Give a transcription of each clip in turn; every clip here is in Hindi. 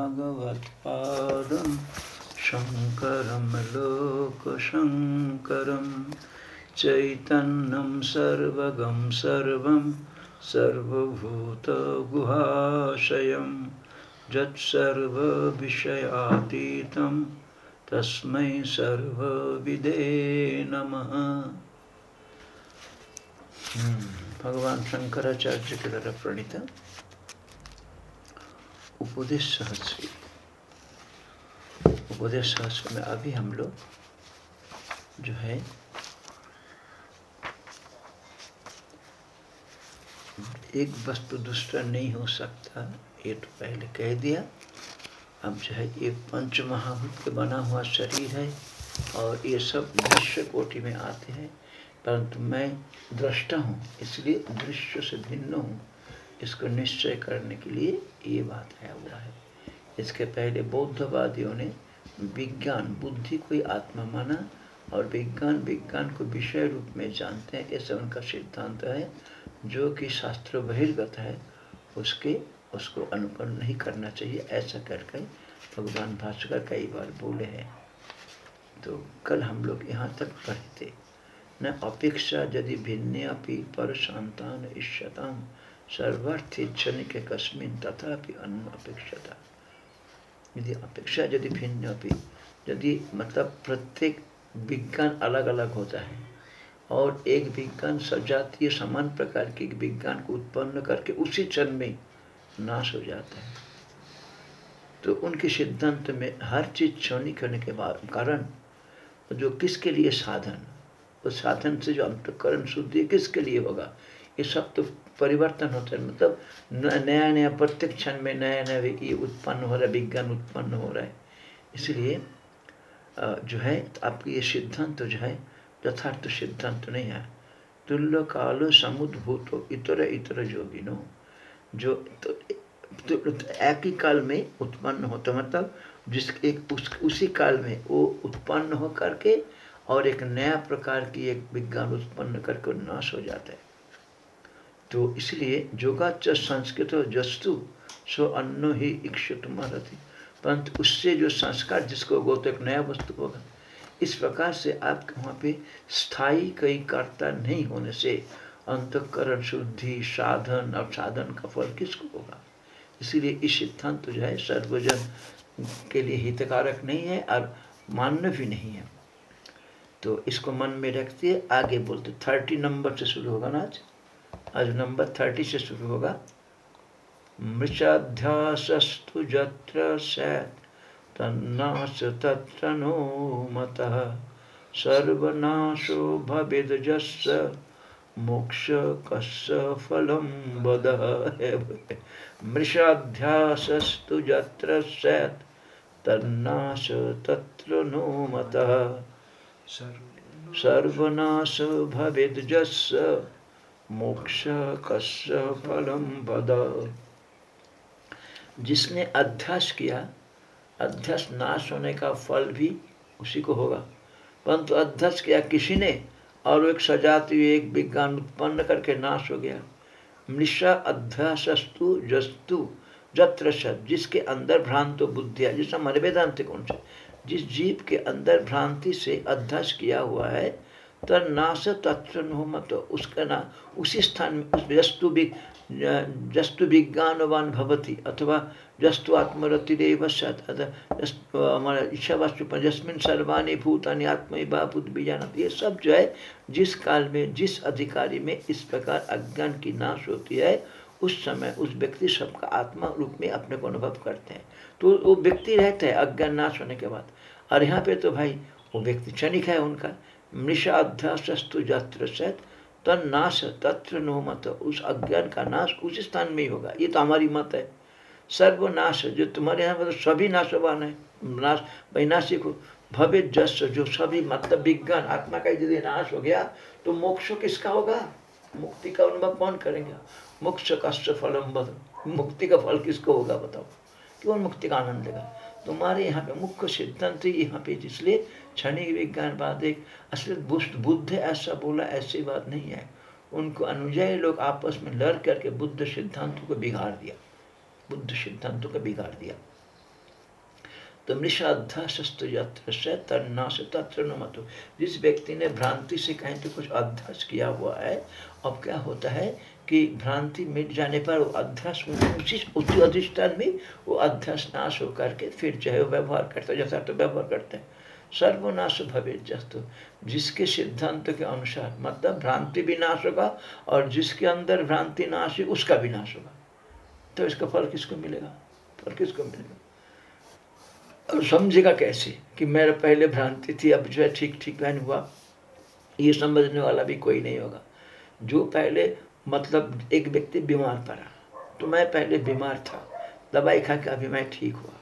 भगवत्पादं शङ्करं लोकशङ्करं चैतन्यं सर्वगं सर्वं, सर्वभूतगुहाशयं, यत्सर्वविषयातीतं, तस्मै सर्वविदे नमः। भगवान शंकराचार्य के द्वारा प्रणीत उपदेश सहस्री उपदेश सहस्र में अभी हम लोग जो है, एक वस्तु दूसरा नहीं हो सकता, ये तो पहले कह दिया। अब जो है, ये पंच महाभूत के बना हुआ शरीर है और ये सब दृश्य कोटि में आते हैं। परंतु मैं दृष्टा हूँ, इसलिए दृश्य से भिन्न हूँ। इसको निश्चय करने के लिए ये बात आया हुआ है। इसके पहले बौद्धवादियों ने विज्ञान, बुद्धि को ही आत्मा माना और विज्ञान विज्ञान को विषय रूप में जानते हैं, ऐसा उनका सिद्धांत है, जो कि शास्त्र बहिर्गत है, उसके, उसको अनुकरण नहीं करना चाहिए, ऐसा करके भगवान भास्कर कई बार बोले हैं। तो कल हम लोग यहाँ तक पढ़े थे। न अपेक्षा यदि भिन्न अपि पर शांतान इष्यताम। सर्वार्थी क्षणिक कस्मिन तथापि अन्न अपेक्षता। यदि अपेक्षा यदि भिन्न अपि, यदि मतलब प्रत्येक विज्ञान अलग अलग होता है, और एक विज्ञान सजातीय समान प्रकार के विज्ञान को उत्पन्न करके उसी क्षण में नाश हो जाता है। तो उनके सिद्धांत में हर चीज़ क्षणिक होने के कारण, जो किसके लिए साधन, उस साधन से जो अंतकरण शुद्धि किसके लिए होगा? ये सब तो परिवर्तन होता है। मतलब नया नया प्रत्येक क्षण में नया नया ये उत्पन्न हो रहा है विज्ञान उत्पन्न हो रहा है। इसलिए जो है आपकी ये सिद्धांत तो जो है यथार्थ सिद्धांत तो नहीं है। तुल्य कालो समुद्भूत इतर इतर जोगिनो जो तो, तो, तो एक ही काल में उत्पन्न होता मतलब जिस एक उस, उसी काल में वो उत्पन्न हो करके और एक नया प्रकार की एक विज्ञान उत्पन्न करके नाश हो जाता है। तो इसलिए जोगाच संस्कृत जस्तु सो अन्न ही इक्षुत रहती परंतु उससे जो संस्कार जिसको गो तो एक नया वस्तु होगा। इस प्रकार से आपके वहाँ पे स्थायी कई कर्ता नहीं होने से अंतकरण शुद्धि, साधन और साधन का फल किसको होगा? इसीलिए इस सिद्धांत तो जो है, सर्वजन के लिए हितकारक नहीं है और मान्य भी नहीं है। तो इसको मन में रखते, आगे बोलते, थर्टी नंबर से शुरू होगा ना आज? आज नंबर थर्टी से शुरू होगा। मृषाध्यासस्तु जत्र सैत् तन्नाश तत्र नो मतः। सर्वनाशो भवेदजस्य मोक्ष कस्य फलं वदः। मृषाध्यासस्तु जत्र स्यात् तन्नाश तत्र नो मतः। सर्वनाश भवेदजस्य मोक्ष कस्य फलम वद जिसने अध्यास किया, अध्यास नाश होने का फल भी उसी को होगा। परंतु अध्यक्ष किया किसी ने, और एक सजाती एक विज्ञान उत्पन्न करके नाश हो गया। मृषा अध्यासस्तु जस्तु जत्र जिसके अंदर भ्रांत बुद्धि है वेदांत कौन सा जिस जीव के अंदर भ्रांति से अध्यास किया हुआ है तर नाश तत्व मत उसका ना, उसी स्थान में जस्तु जस्तु विज्ञानवान भवती, अथवा जस्तु आत्मरतिरेव हमारा इच्छा वास्तु जस्मिन सर्वाणी भूतानी आत्म बाभूत बीजान ये सब जो है, जिस काल में, जिस अधिकारी में इस प्रकार अज्ञान की नाश होती है, उस समय उस व्यक्ति सबका आत्मा रूप में अपने को अनुभव करते हैं। तो वो व्यक्ति रहता है, अज्ञान नाश होने के बाद। और यहाँ पे तो भाई, वो व्यक्ति क्षणिक है उनका मृषा अध्यासस्तु जात्र सहित तन नाश तत्र नो मत। उस अज्ञान का नाश उस स्थान में ही होगा। ये तो हमारी मत है। सर्वनाश जो तुम्हारे यहाँ मतलब सभी नाशवान है। नाश वैनाशिक हो भव्य जस जो सभी मतलब विज्ञान, आत्मा का यदि नाश हो गया तो मोक्ष किसका होगा? मुक्ति का अनुभव कौन करेंगे? मोक्ष कष्ट फलम मुक्ति का फल किसको होगा बताओ? क्यों मुक्ति का आनंद लेगा? तुम्हारे यहाँ पे मुख्य सिद्धांत यहाँ पे इसलिए क्षणिक विज्ञान बात एक असल बुद्ध ऐसा बोला, ऐसी बात नहीं है। उनको अनुयायी लोग आपस में लड़ करके बुद्ध सिद्धांतों को बिगाड़ दिया। बुद्ध सिद्धांतों को बिगाड़ दिया। तो मृषाध्यासस्तु यत्र से तन्ना से तत्र न मतो। जिस व्यक्ति ने भ्रांति से कहीं तो कुछ अध्यास किया हुआ है, अब क्या होता है कि भ्रांति मिट जाने पर वो अध्यास उसी उसी अधिष्ठान में वो अध्यास नाश होकर के फिर चाहे वो व्यवहार करते जैसा तो व्यवहार करते हैं। सर्वनाश भवे जस्तु। जिसके सिद्धांत के अनुसार मतलब भ्रांति भी नाश होगा और जिसके अंदर भ्रांति नाश है उसका भी नाश होगा। तो इसका फल किसको मिलेगा? फल किसको मिलेगा? और समझेगा कैसे कि मेरा पहले भ्रांति थी, अब जो है ठीक ठीक बहन हुआ। ये समझने वाला भी कोई नहीं होगा। जो पहले मतलब एक व्यक्ति बीमार पड़ा तो मैं पहले बीमार था, दवाई खा के अभी मैं ठीक हुआ।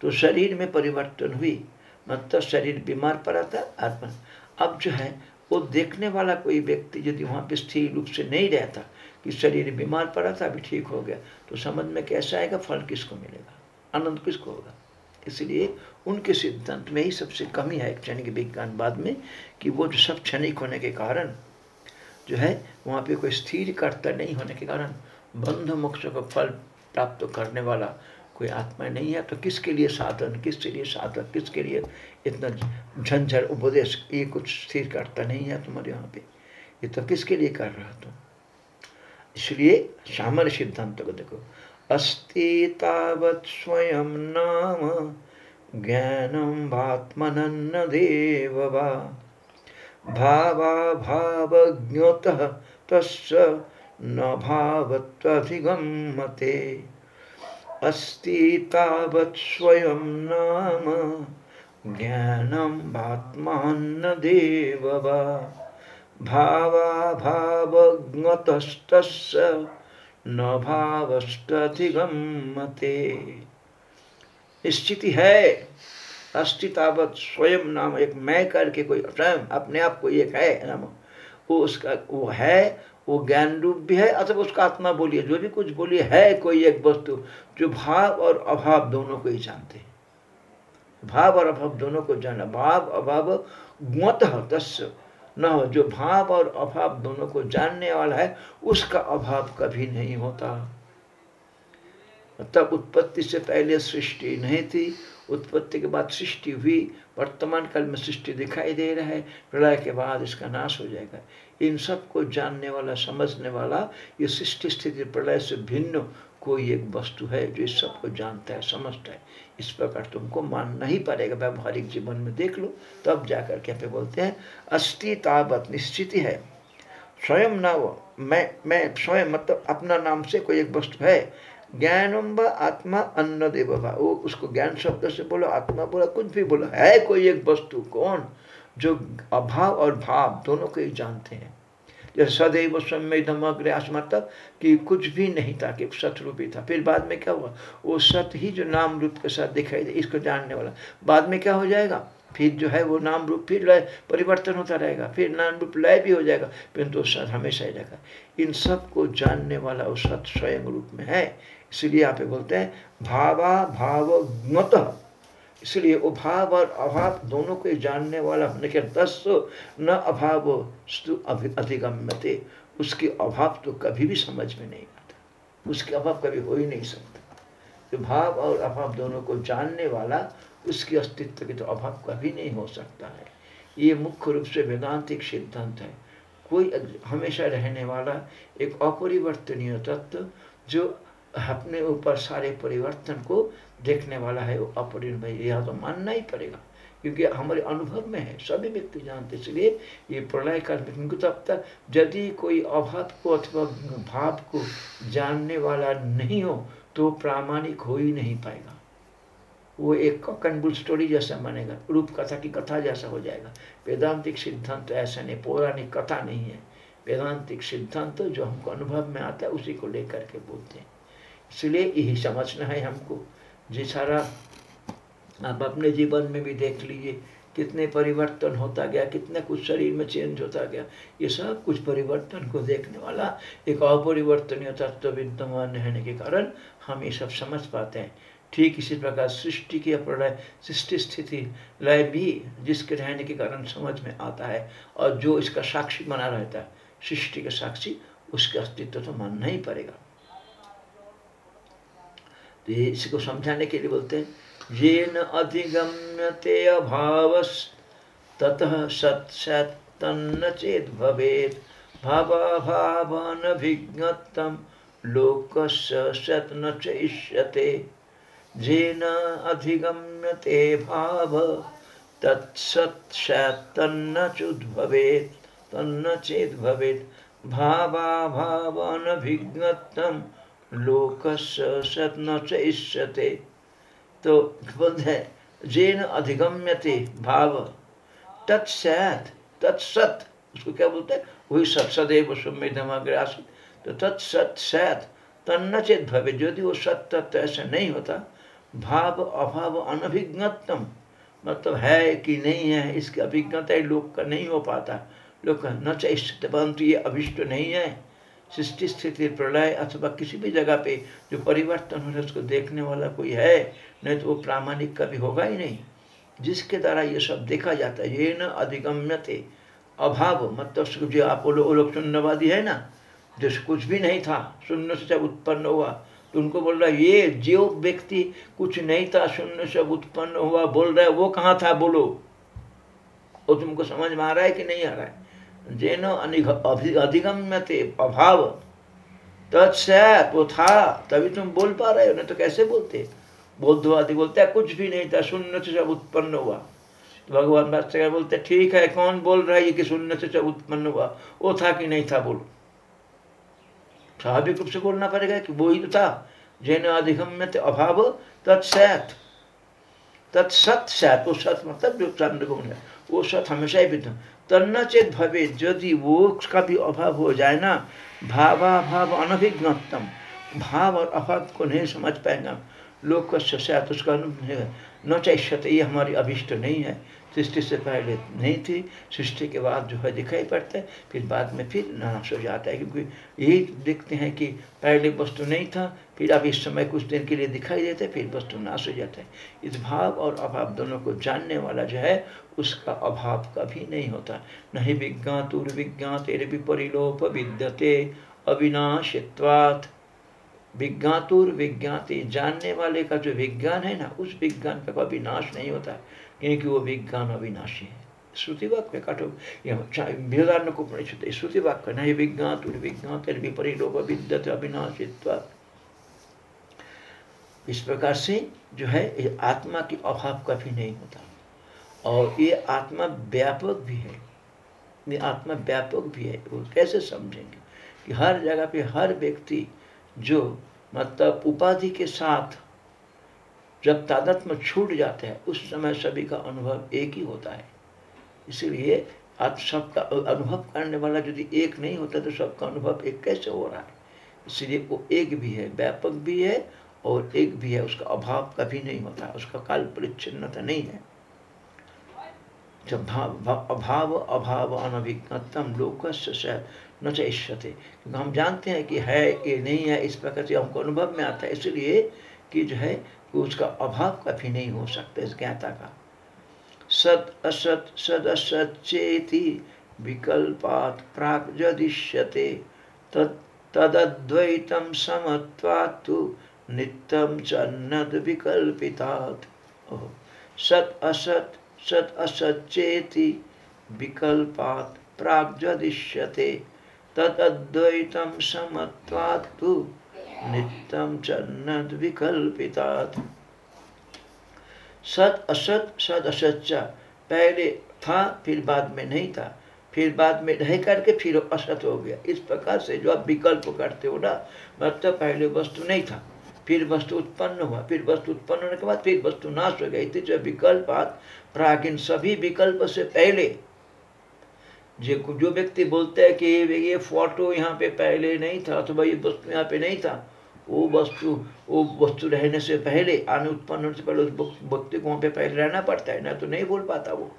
तो शरीर में परिवर्तन हुई मतलब शरीर बीमार पड़ा था, आत्मा अब जो है, वो देखने वाला कोई व्यक्ति यदि वहाँ पे स्थिर रूप से नहीं रहता कि शरीर बीमार पड़ा था, अभी ठीक हो गया तो समझ में कैसा आएगा, फल किसको मिलेगा, आनंद किसको होगा? इसलिए उनके सिद्धांत में ही सबसे कमी है क्षणिक विज्ञान बाद में कि वो जो सब क्षणिक होने के कारण, जो है, वहाँ पे कोई स्थिर कर्ता नहीं होने के कारण बंध मोक्ष को फल प्राप्त करने वाला कोई आत्मा नहीं है तो किसके लिए साधन, किसके लिए साधक, किसके लिए इतना झंझर उपदेश, ये कुछ स्थिर करता नहीं है तुम्हारे यहाँ पे। ये तो किसके लिए कर रहा तुम? इसलिए सामान्य सिद्धांत को देखो। अस्ति तावत् स्वयं नाम ज्ञानम भात्मनन्न देव वा। भावाभावज्ञतः तस्य न भावत्वधिगम्यते। अस्ति तावत् स्वयं नाम। ज्ञानं भात्मान्न देव वा भावाभावज्ञतस्तस्य न भावस्तधिगम्यते। स्थिति है। अस्तितावत स्वयं नाम एक मैं करके कोई स्वयं अपने आप को एक है नाम। वो उसका, वो है वो ज्ञान रूप भी है, अथवा उसका आत्मा बोलिए जो भी कुछ बोलिए है कोई एक वस्तु, जो भाव और अभाव दोनों को ही जानते हैं। भाव और अभाव दोनों को जाना भाव, अभाव गुत तस्य न हो, जो भाव और अभाव दोनों को जानने वाला है, उसका अभाव कभी नहीं होता। तब उत्पत्ति से पहले सृष्टि नहीं थी, उत्पत्ति के बाद सृष्टि हुई वर्तमान काल में सृष्टि दिखाई दे रहा है प्रलय के बाद इसका नाश हो जाएगा। इन सबको जानने वाला, समझने वाला, ये सृष्टि स्थिति प्रलय से भिन्न कोई एक वस्तु है जो इस सबको जानता है, समझता है। इस प्रकार तुमको मानना ही पड़ेगा। व्यवहारिक जीवन में देख लो, तब जाकर के पे बोलते हैं अस्थि तावत निश्चित है। स्वयं ना वो मैं मैं, स्वयं मतलब अपना नाम से कोई एक वस्तु है। ज्ञानम आत्मा अन्न देव। वो उसको ज्ञान शब्द से बोलो, आत्मा बोला, कुछ भी बोलो। है कोई एक वस्तु? कौन? जो अभाव और भाव दोनों को ही जानते हैं। जैसे सदैव समय धमग्रयास मतलब कि कुछ भी नहीं था, कि सतरूप ही था। फिर बाद में क्या हुआ? वो सत ही जो नाम रूप के साथ दिखाई दे, इसको जानने वाला। बाद में क्या हो जाएगा? फिर जो है वो नाम रूप, फिर लय, परिवर्तन होता रहेगा। फिर नाम रूप लय भी हो जाएगा, परंतु सत हमेशा ही रहेगा। इन सबको जानने वाला वो सत स्वयं रूप में है। इसलिए यहाँ पे बोलते हैं, भावा भाव ज्ञत इसलिए वो भाव और अभाव दोनों को जानने वाला होने के दस न अभाव अधिगम्यते। उसके अभाव तो कभी भी समझ में नहीं आता। उसके अभाव कभी हो ही नहीं सकता। तो भाव और अभाव दोनों को जानने वाला उसके अस्तित्व के तो अभाव कभी नहीं हो सकता है। ये मुख्य रूप से वेदांतिक सिद्धांत है। कोई हमेशा रहने वाला एक अपरिवर्तनीय तत्व जो अपने ऊपर सारे परिवर्तन को देखने वाला है, वो अपरिण यह तो मानना ही पड़ेगा। क्योंकि हमारे अनुभव में है, सभी व्यक्ति जानते इसलिए ये प्रलय काल में तब तक यदि कोई अभाव को अथवा भाव को जानने वाला नहीं हो तो प्रामाणिक हो ही नहीं पाएगा। वो एक कॉकनबुल स्टोरी जैसा मानेगा रूप कथा की कथा जैसा हो जाएगा। वेदांतिक सिद्धांत तो ऐसा नहीं, पौराणिक कथा नहीं है। वेदांतिक सिद्धांत तो जो हमको अनुभव में आता है, उसी को लेकर के बोलते हैं। इसलिए यही समझना है हमको। जी सारा आप अपने जीवन में भी देख लीजिए, कितने परिवर्तन होता गया, कितने कुछ शरीर में चेंज होता गया, ये सब कुछ परिवर्तन को देखने वाला एक अपरिवर्तनीय तत्व विद्यमान रहने के कारण हम ये सब समझ पाते हैं। ठीक इसी प्रकार सृष्टि की प्रलय सृष्टि स्थिति लय भी जिसके रहने के कारण समझ में आता है और जो इसका साक्षी बना रहता है, सृष्टि का साक्षी, उसके अस्तित्व तो मानना ही पड़ेगा। तो ये इसको समझाने के लिए बोलते हैं, येन अधिगम्यते अभावस्ततः सत्सत्तन्न चेत् भवेत्। भावाभावानभिज्ञत्तं लोकस्य सत न चैष्यते। येन अधिगम्यते भाव तत्सत् तन्न चुद्भवेत् तन्न चेत् भवेत्। भावाभावानभिज्ञत्तं लोकस्य सत् न चैष्यते तो बोलते हैं जेन अधिगम्यते भाव तत्सत तत्सत उसको क्या बोलते? हैं वही सत सदैव सुमेधमाग्रासित तो तत्सत सत चेत भवे। यदि वो सत तत्व ऐसा नहीं होता, भाव, अभाव अनभिज्ञतम मतलब है कि नहीं है, इसकी अभिज्ञता लोग का नहीं हो पाता। लोग न चाहिए परंतु ये अभिष्ट नहीं है। सृष्टि स्थिति प्रलय अथवा किसी भी जगह पे जो परिवर्तन हो रहा है, उसको देखने वाला कोई है, नहीं तो वो प्रामाणिक कभी होगा ही नहीं। जिसके द्वारा ये सब देखा जाता है, ये न अधिगम्य थे अभाव मतलब जो आप लोग शून्यवादी है ना, जो कुछ भी नहीं था, शून्य से जब उत्पन्न हुआ तो उनको बोल रहा है, ये जो व्यक्ति कुछ नहीं था, शून्य से उत्पन्न हुआ, बोल रहा है, वो कहाँ था, बोलो? वो तुमको समझ में आ रहा है कि नहीं आ रहा है? जेन अधिगम्य थे अभाव। तत्सैत वो था तभी तुम बोल पा रहे हो, नहीं तो कैसे बोलते? बौद्धवादी बोलते हैं, कुछ भी नहीं था शून्य से सब उत्पन्न हुआ। तो भगवान भाष्यकार बोलते ठीक है, कौन बोल रहा है ये कि शून्य से सब उत्पन्न हुआ? वो था कि नहीं था, बोलो। स्वाभाविक रूप से बोलना पड़ेगा कि वो ही तो था। जैन अधिगम्य थे अभाव तत्सैत तत्सत सैत वो सत मतलब जो चंद्र है, वो सत हमेशा ही विद्यमान। तन्ना चेत भवे यदि वो का भी अभाव हो जाए ना भावाभाव अनभिज्ञतम भाव और अभाव को नहीं समझ पाएँगे लोग का शायद उसका न चाहिए ये हमारी अभिष्ट नहीं है सृष्टि से पहले नहीं थी, सृष्टि के बाद जो है दिखाई पड़ता है, फिर बाद में फिर नाश हो जाता है, क्योंकि यही देखते हैं कि पहले वस्तु नहीं था, फिर अब इस समय कुछ दिन के लिए दिखाई देता है, फिर वस्तु नाश हो जाता है। इस भाव और अभाव दोनों को जानने वाला जो है, उसका अभाव कभी नहीं होता। नहीं विज्ञात उर्विज्ञात परिलोप विद्यते, अविनाशित्वात्। विज्ञातुर विज्ञाते जानने वाले का जो विज्ञान है ना, उस विज्ञान का कभी नाश नहीं होता। क्योंकि वो विज्ञान अविनाशी है। श्रुति वाक्य काटो बृहदारण्य को परिचित श्रुति वाक्य नहीं विज्ञात विज्ञात विपरीलोप विद्यत अविनाशित्व। इस प्रकार से जो है आत्मा की अभाव कभी नहीं होता। और ये आत्मा व्यापक भी है। ये आत्मा व्यापक भी है, वो कैसे समझेंगे कि हर जगह पे हर व्यक्ति जो मतलब उपाधि के साथ जब तादत्म छूट जाते हैं, उस समय सभी का अनुभव एक ही होता है। इसीलिए आज सबका अनुभव करने वाला यदि एक नहीं होता तो सबका अनुभव एक कैसे हो रहा है? इसलिए वो एक भी है, व्यापक भी है और एक भी है, उसका अभाव कभी नहीं होता, उसका काल परिच्छिन्नता नहीं है। जब भाव अभाव अभाव अनभिज्ञतम लोकस्य न चाहिए क्योंकि हम जानते हैं कि है ये नहीं है, इस प्रकार से हमको अनुभव में आता है। इसलिए कि जो है उसका अभाव कभी नहीं हो सकता इस ज्ञाता का। सत असत, सद असत, चेति विकल्पात प्राक जदिष्यते। तदद्वैतम समत्वात्तु नित्यम चन्नद विकल्पितात्। सत असत सत असत, चेति विकल्पात प्राक जदिष्यते। तदद्वैतं समत्वात्तु नित्यं चन्नद विकल्पितात्। सत असत सद असच्चा पहले था, फिर बाद में नहीं था। फिर बाद में रह करके फिर असत हो गया। इस प्रकार से जो आप विकल्प करते हो ना मतलब पहले वस्तु नहीं था। फिर वस्तु उत्पन्न हुआ। फिर वस्तु उत्पन्न होने के बाद फिर वस्तु नाश हो गया इतने जो विकल्प प्रागीन सभी विकल्प से पहले। जो जो व्यक्ति बोलते हैं कि ये फ़ोटो यहाँ पे पहले नहीं था, अथवा ये वस्तु यहाँ पे नहीं था वो वस्तु वो वस्तु रहने से पहले, आने उत्पन्न होने से पहले उस व्यक्ति को वहाँ पे पहले रहना पड़ता है, ना तो नहीं बोल पाता वो।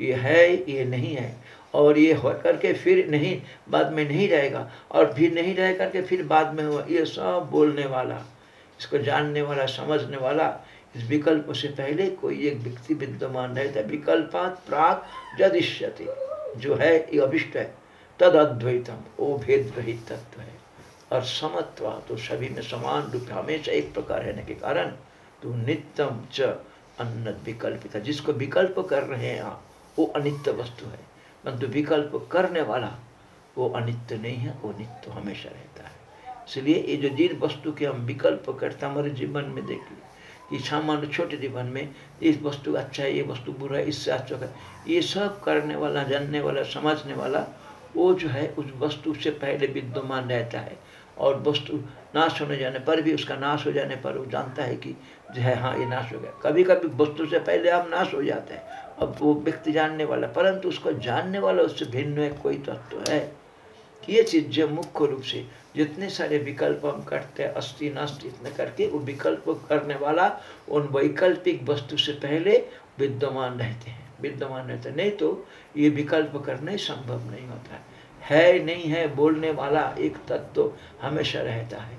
ये है, ये नहीं है। और ये हो करके फिर नहीं, बाद में नहीं रहेगा और फिर नहीं रह करके फिर बाद में हुआ, ये सब बोलने वाला, इसको जानने वाला, समझने वाला, इस विकल्प से पहले कोई एक व्यक्ति विद्यमान रहता विकल्पात प्राग जदिष्यति। जो है, ये अभिष्ट है। तद अद्वैतम वो भेद रहित तत्व है। और समत्वा तो सभी में समान रूप हमेशा एक प्रकार रहने के कारण तो नित्यम च अन्न विकल्पित जिसको विकल्प कर रहे हैं आप, वो अनित्य वस्तु है। परंतु विकल्प करने वाला, वो अनित्य नहीं है, वो नित्य हमेशा रहता है। इसलिए ये जो जिन वस्तु के हम विकल्प करते हैं, हमारे जीवन में देखिए कि सामान्य छोटे जीवन में इस वस्तु अच्छा है, ये वस्तु बुरा है, इससे अच्छा है। ये सब करने वाला, जानने वाला, समझने वाला, वो जो है, उस वस्तु से पहले विद्यमान रहता है। और वस्तु नाश होने जाने पर भी उसका नाश हो जाने पर वो जानता है कि जो है हाँ ये नाश हो गया। कभी कभी वस्तु से पहले हम नाश हो जाते हैं। अब वो व्यक्ति जानने वाला, परंतु उसको जानने वाला उससे भिन्न है, कोई तत्व तो है कि ये चीज़ मुख्य रूप से जितने सारे विकल्प हम करते हैं, अस्थि नष्ट इतने करके वो विकल्प करने वाला उन वैकल्पिक वस्तु से पहले विद्यमान रहते हैं। विद्यमान रहते नहीं तो ये विकल्प करना ही संभव नहीं होता है। है नहीं है बोलने वाला एक तत्व हमेशा रहता है।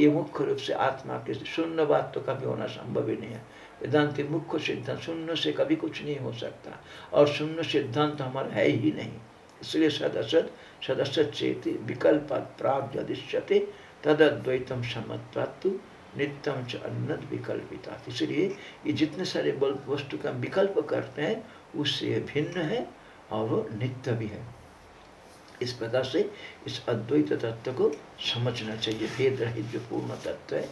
ये मुख्य रूप से आत्मा के शून्य बात तो कभी होना संभव ही नहीं है। वेदांति मुख्य सिद्धांत, शून्य से कभी कुछ नहीं हो सकता और शून्य सिद्धांत हमारा है ही नहीं। इसलिए सदसद सदस्य चेत विकल्प प्राप्त यदिश्यते तदद्वैतम समत्वात्तु नित्यम च अन्नत विकल्पिता इसलिए ये जितने सारे वस्तु का विकल्प करते हैं, उससे भिन्न है और वो नित्य भी है। इस प्रकार से इस अद्वैत तत्व को समझना चाहिए। भेद रहित जो पूर्ण तत्व है,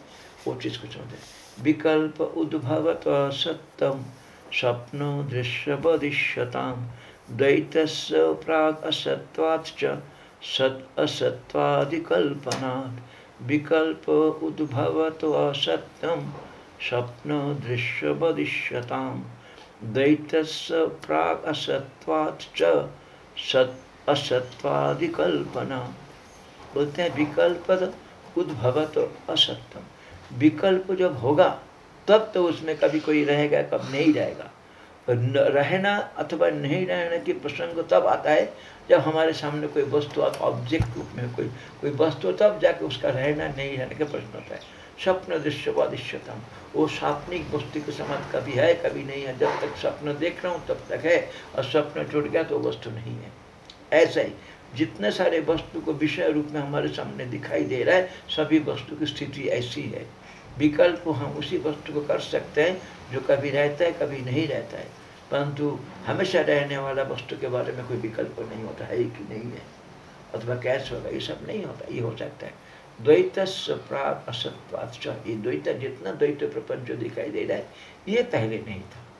वो चीज़ को समझे विकल्प उद्भवत सत्यम स्वप्नो दृश्य बदिश्यताम द्वैतस्य प्राग असत्वाच्च सत् असत्वादिकल्पनात्। विकल्प उद्भवतो असत्यं, स्वप्न दृश्य वदिष्यताम द्वैतस्य प्राग असत्वात् च, सत् असत्वादिकल्पना। बोलते हैं, विकल्प उद्भवत असत्यम। विकल्प जब होगा, तब तो उसमें कभी कोई रहेगा कब नहीं रहेगा रहना अथवा नहीं रहने की प्रसंग तब आता है, जब हमारे सामने कोई वस्तु ऑब्जेक्ट रूप में कोई कोई वस्तु, तब जाके उसका रहना, नहीं रहने का प्रश्न होता है। स्वप्न दृश्य वादिश्यतम वो सापनिक वस्तु के समान कभी है, कभी नहीं है। जब तक स्वप्न देख रहा हूँ, तब तक है। और स्वप्न जुड़ गया तो वस्तु नहीं है। ऐसा ही, जितने सारे वस्तु को विषय रूप में हमारे सामने दिखाई दे रहा है, सभी वस्तु की स्थिति ऐसी है। विकल्प हम उसी वस्तु को कर सकते हैं, जो कभी रहता है, कभी नहीं रहता है। परंतु हमेशा रहने वाला वस्तु के बारे में कोई विकल्प नहीं होता, है कि नहीं है? अथवा कैसे होगा, ये सब नहीं होता, ये हो सकता है। द्वैत प्राग असत्वाच ये द्वैत, जितना द्वैत प्रपंच जो दिखाई दे रहा है, ये पहले नहीं था।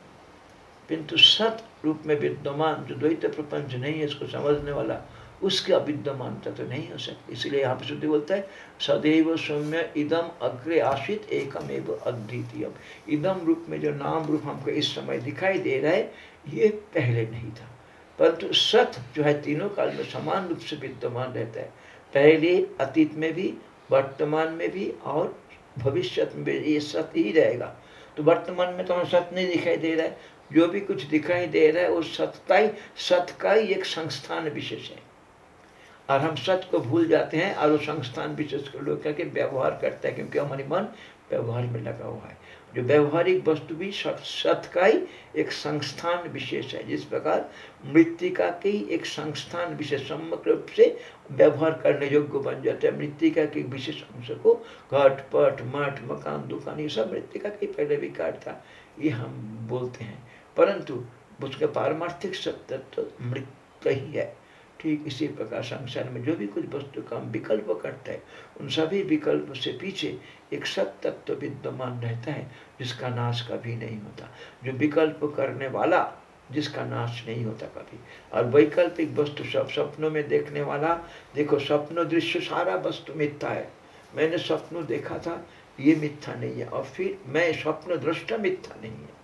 किंतु सत रूप में विद्यमान, जो द्वैत प्रपंच नहीं है, इसको समझने वाला, उसकी अविद्यमानता तो नहीं हो सकती। इसलिए यहाँ पे शुद्धि बोलता है, सदैव सौम्य इदम अग्रे आशित एकम एवं अद्वितीय इदम रूप में जो नाम रूप हमको इस समय दिखाई दे रहा है, ये पहले नहीं था। परंतु सत जो है, तीनों काल में समान रूप से विद्यमान रहता है। पहले अतीत में भी, वर्तमान में भी और भविष्य में भी, ये सत ही रहेगा। तो वर्तमान में तो हमें सत नहीं दिखाई दे रहा है। जो भी कुछ दिखाई दे रहा है, वो सत का ही सत का ही एक संस्थान विशेष है। और हम सत्य को भूल जाते हैं, और वो संस्थान विशेष कर लोग करके व्यवहार करते हैं, क्योंकि हमारी मन व्यवहार में लगा हुआ है। जो व्यवहारिक वस्तु भी सत्य का ही एक संस्थान विशेष है। जिस प्रकार मृतिका के ही एक संस्थान विशेष समग्र रूप से व्यवहार करने योग्य बन जाता है। मृतिका के विशेष अंश को घट, पट, मठ, मकान, दुकान, ये सब मृतिका के पहले भी विकार था। ये हम बोलते हैं। परंतु उसके पारमार्थिक सत्य तो मृत ही है। ठीक इसी प्रकार संसार में जो भी कुछ वस्तु का हम विकल्प करते हैं, उन सभी विकल्प से पीछे एक सत तत्व विद्यमान रहता है, जिसका नाश कभी नहीं होता। जो विकल्प करने वाला, जिसका नाश नहीं होता कभी। और वैकल्पिक वस्तु सब सपनों में देखने वाला, देखो स्वप्न दृश्य सारा वस्तु मिथ्या है। मैंने स्वप्न देखा था, ये मिथ्या नहीं है। और फिर मैं स्वप्न दृष्टा मिथ्या नहीं है।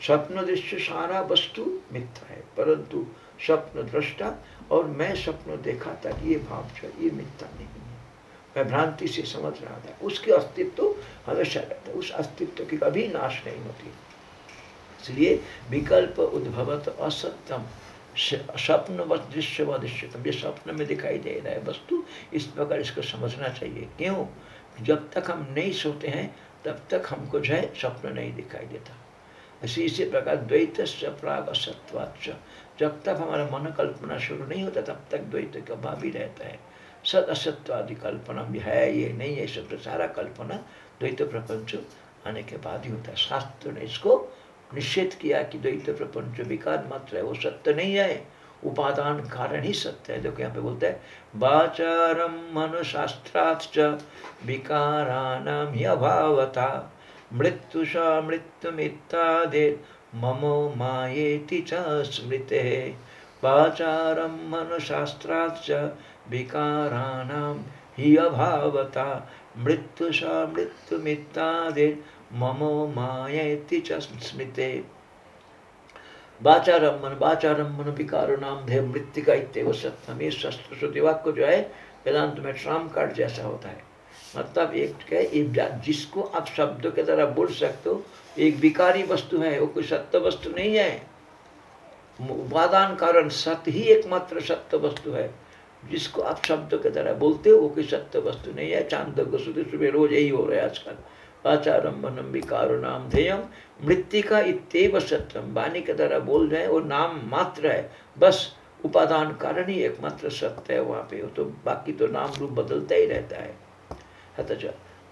स्वप्न दृश्य सारा वस्तु मिथ्या है, परंतु स्वप्न दृष्टा और मैं स्वप्न देखा था ये भाव जो ये मिथ्या नहीं है। मैं भ्रांति से समझ रहा था, उसके अस्तित्व हमेशा रहता है, उस अस्तित्व की कभी नाश नहीं होती। इसलिए विकल्प उद्भवत असत्यम स्वप्न व दृश्य व दृश्यतम ये स्वप्न में दिखाई दे रहा है वस्तु, इस प्रकार इसको समझना चाहिए। क्यों? जब तक हम नहीं सोते हैं, तब तक हमको जो है स्वप्न नहीं दिखाई देता। इसी इसी प्रकार द्वैत से प्राग असत्वाच जब तक हमारा मन कल्पना शुरू नहीं होता तब तक द्वैत का भाव ही रहता है सद असत्व आदि कल्पना भी है ये नहीं है सब सारा कल्पना द्वैत प्रपंच आने के बाद ही होता है शास्त्र ने इसको निश्चित किया कि द्वैत प्रपंच विकार मात्र है, वो सत्य नहीं है। उपादान कारण ही सत्य है। देखो यहाँ पे बोलते हैं बाचारम मनुशास्त्राच विकाराणाम अभावता मृत्युषा मृत्युमित्तादे ममो मायेति च स्मृते। वाचारं मनुशास्त्राच्च विकाराणां हि अभावता मृत्युषा मृत्युमित्तादे ममो मायेति च स्मृते। वाचारम मन वाचारम मन विकारो नाम ध्यय मृतिका इत्यव सत्यम ये शस्त्र श्रुति वाक्य जो है, वेदांत में ट्राम कार्ड जैसा होता है। मतलब एक क्या जिसको आप शब्दों के द्वारा बोल सकते हो, एक विकारी वस्तु है, वो कोई सत्य वस्तु नहीं है। उपादान कारण सत्य ही एकमात्र सत्य वस्तु है। जिसको आप शब्दों के द्वारा बोलते हो, वो कोई सत्य वस्तु नहीं है। चाँद सुबह रोज यही हो रहा है आजकल। आचारम विकारो नाम ध्येयम मृतिका इतव सत्यम। वाणी के द्वारा बोल जाए वो नाम मात्र है। बस उपादान कारण ही एकमात्र सत्य है वहाँ पे। तो बाकी तो नाम रूप बदलता ही रहता है।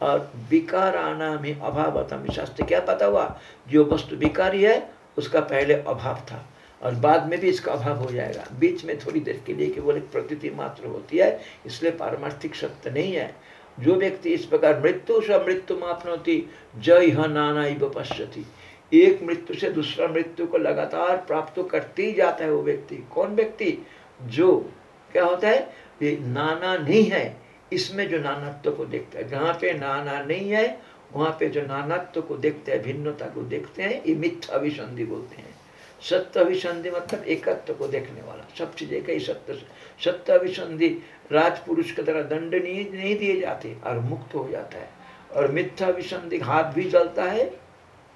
और विकार आना में अभाव था शास्त्र क्या पता हुआ? जो वस्तु विकारी है, उसका पहले अभाव था और बाद में भी इसका अभाव हो जाएगा। बीच में थोड़ी देर के लिए केवल एक प्रतीति मात्र होती है, इसलिए पारमार्थिक सत्य नहीं है। जो व्यक्ति इस प्रकार मृत्यु से मृत्यु मापनोती जय ह नाना पश्यति। एक मृत्यु से दूसरा मृत्यु को लगातार प्राप्त करते ही जाता है वो व्यक्ति। कौन व्यक्ति? जो, क्या होता है? ये नाना नहीं है। इसमें जो नानात्व को देखता है, जहाँ पे नाना नहीं है, वहाँ पे जो नानात्व को देखते हैं, भिन्नता को देखते हैं, ये मिथ्या अभिसंधि बोलते हैं। सत्य अभिसंधि मतलब एकत्व को देखने वाला, सब चीज़ एक ही सत्य सत्य अभिसंधि राजपुरुष के तरह दंड नहीं दिए जाते और मुक्त हो जाता है। और मिथ्या अभिसंधि हाथ भी जलता है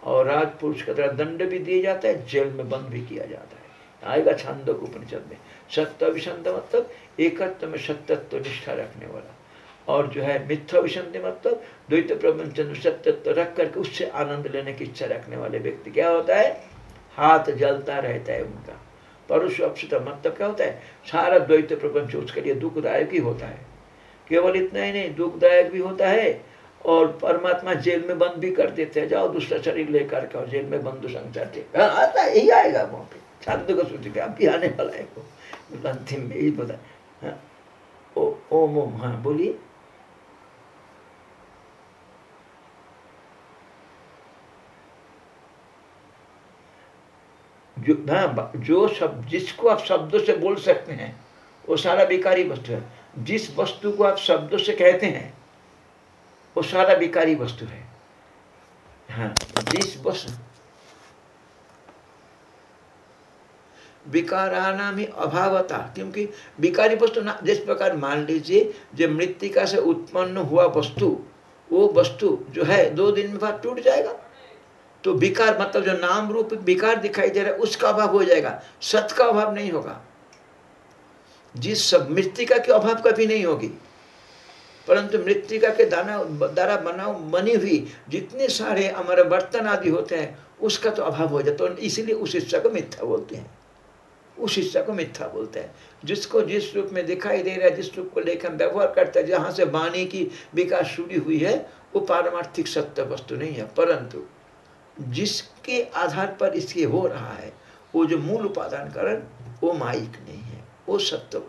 और राजपुरुष की तरह दंड भी दिया जाता है, जेल में बंद भी किया जाता है। आएगा छंदक उपनिषद में। सत्य अभिसंध मतलब एकत्व में सत्यत्व निष्ठा रखने वाला। और जो है मिथ्या विसंधि मतलब द्वैत प्रपंच सत्यत्व रख करके उससे आनंद लेने की इच्छा रखने वाले व्यक्ति, क्या होता है? हाथ जलता रहता है उनका। परुष अपसुत मतलब क्या होता है? सारा द्वैत प्रपंच उसके लिए दुखदायक ही होता है। केवल इतना ही नहीं, दुखदायक भी होता है और परमात्मा जेल में बंद भी कर देते हैं। जाओ दूसरा शरीर लेकर के जेल में बंद संसार आता यही आएगा वहाँ पे। छात्र को सोच के अभी आने वाला है अंतिम में यही पता हाँ ओम ओम हाँ बोलिए। जो हाँ जो शब्द जिसको आप शब्दों से बोल सकते हैं, वो सारा बेकारी वस्तु है। जिस वस्तु को आप शब्दों से कहते हैं, वो सारा बेकारी वस्तु है। हाँ जिस वस्तु विकाराना में अभावता, क्योंकि विकारी वस्तु ना, जिस प्रकार मान लीजिए जो मृतिका से उत्पन्न हुआ वस्तु, वो वस्तु जो है, दो दिन में बाद टूट जाएगा। तो विकार मतलब जो नाम रूप विकार दिखाई दे रहा है, उसका अभाव हो जाएगा। सत का अभाव नहीं होगा। जिस सब मृतिका के अभाव कभी नहीं होगी। परंतु मृतिका के दाना द्वारा बना बनी हुई, जितने सारे हमारे बर्तन आदि होते हैं, उसका तो अभाव हो जाता है। इसीलिए उस हिस्सा को मिथ्या बोलते हैं। उस हिस्सा को मिथ्या बोलते हैं। जिसको जिस रूप में दिखाई दे रहा है, जिस रूप को लेकर व्यवहार करते हैं, जहाँ से वाणी की विकास शुरू हुई है, वो पारमार्थिक सत्य वस्तु नहीं है। परंतु जिसके आधार पर इसके हो रहा है, वो जो मूल उपादान कारण वो माइक नहीं है, वो सत्य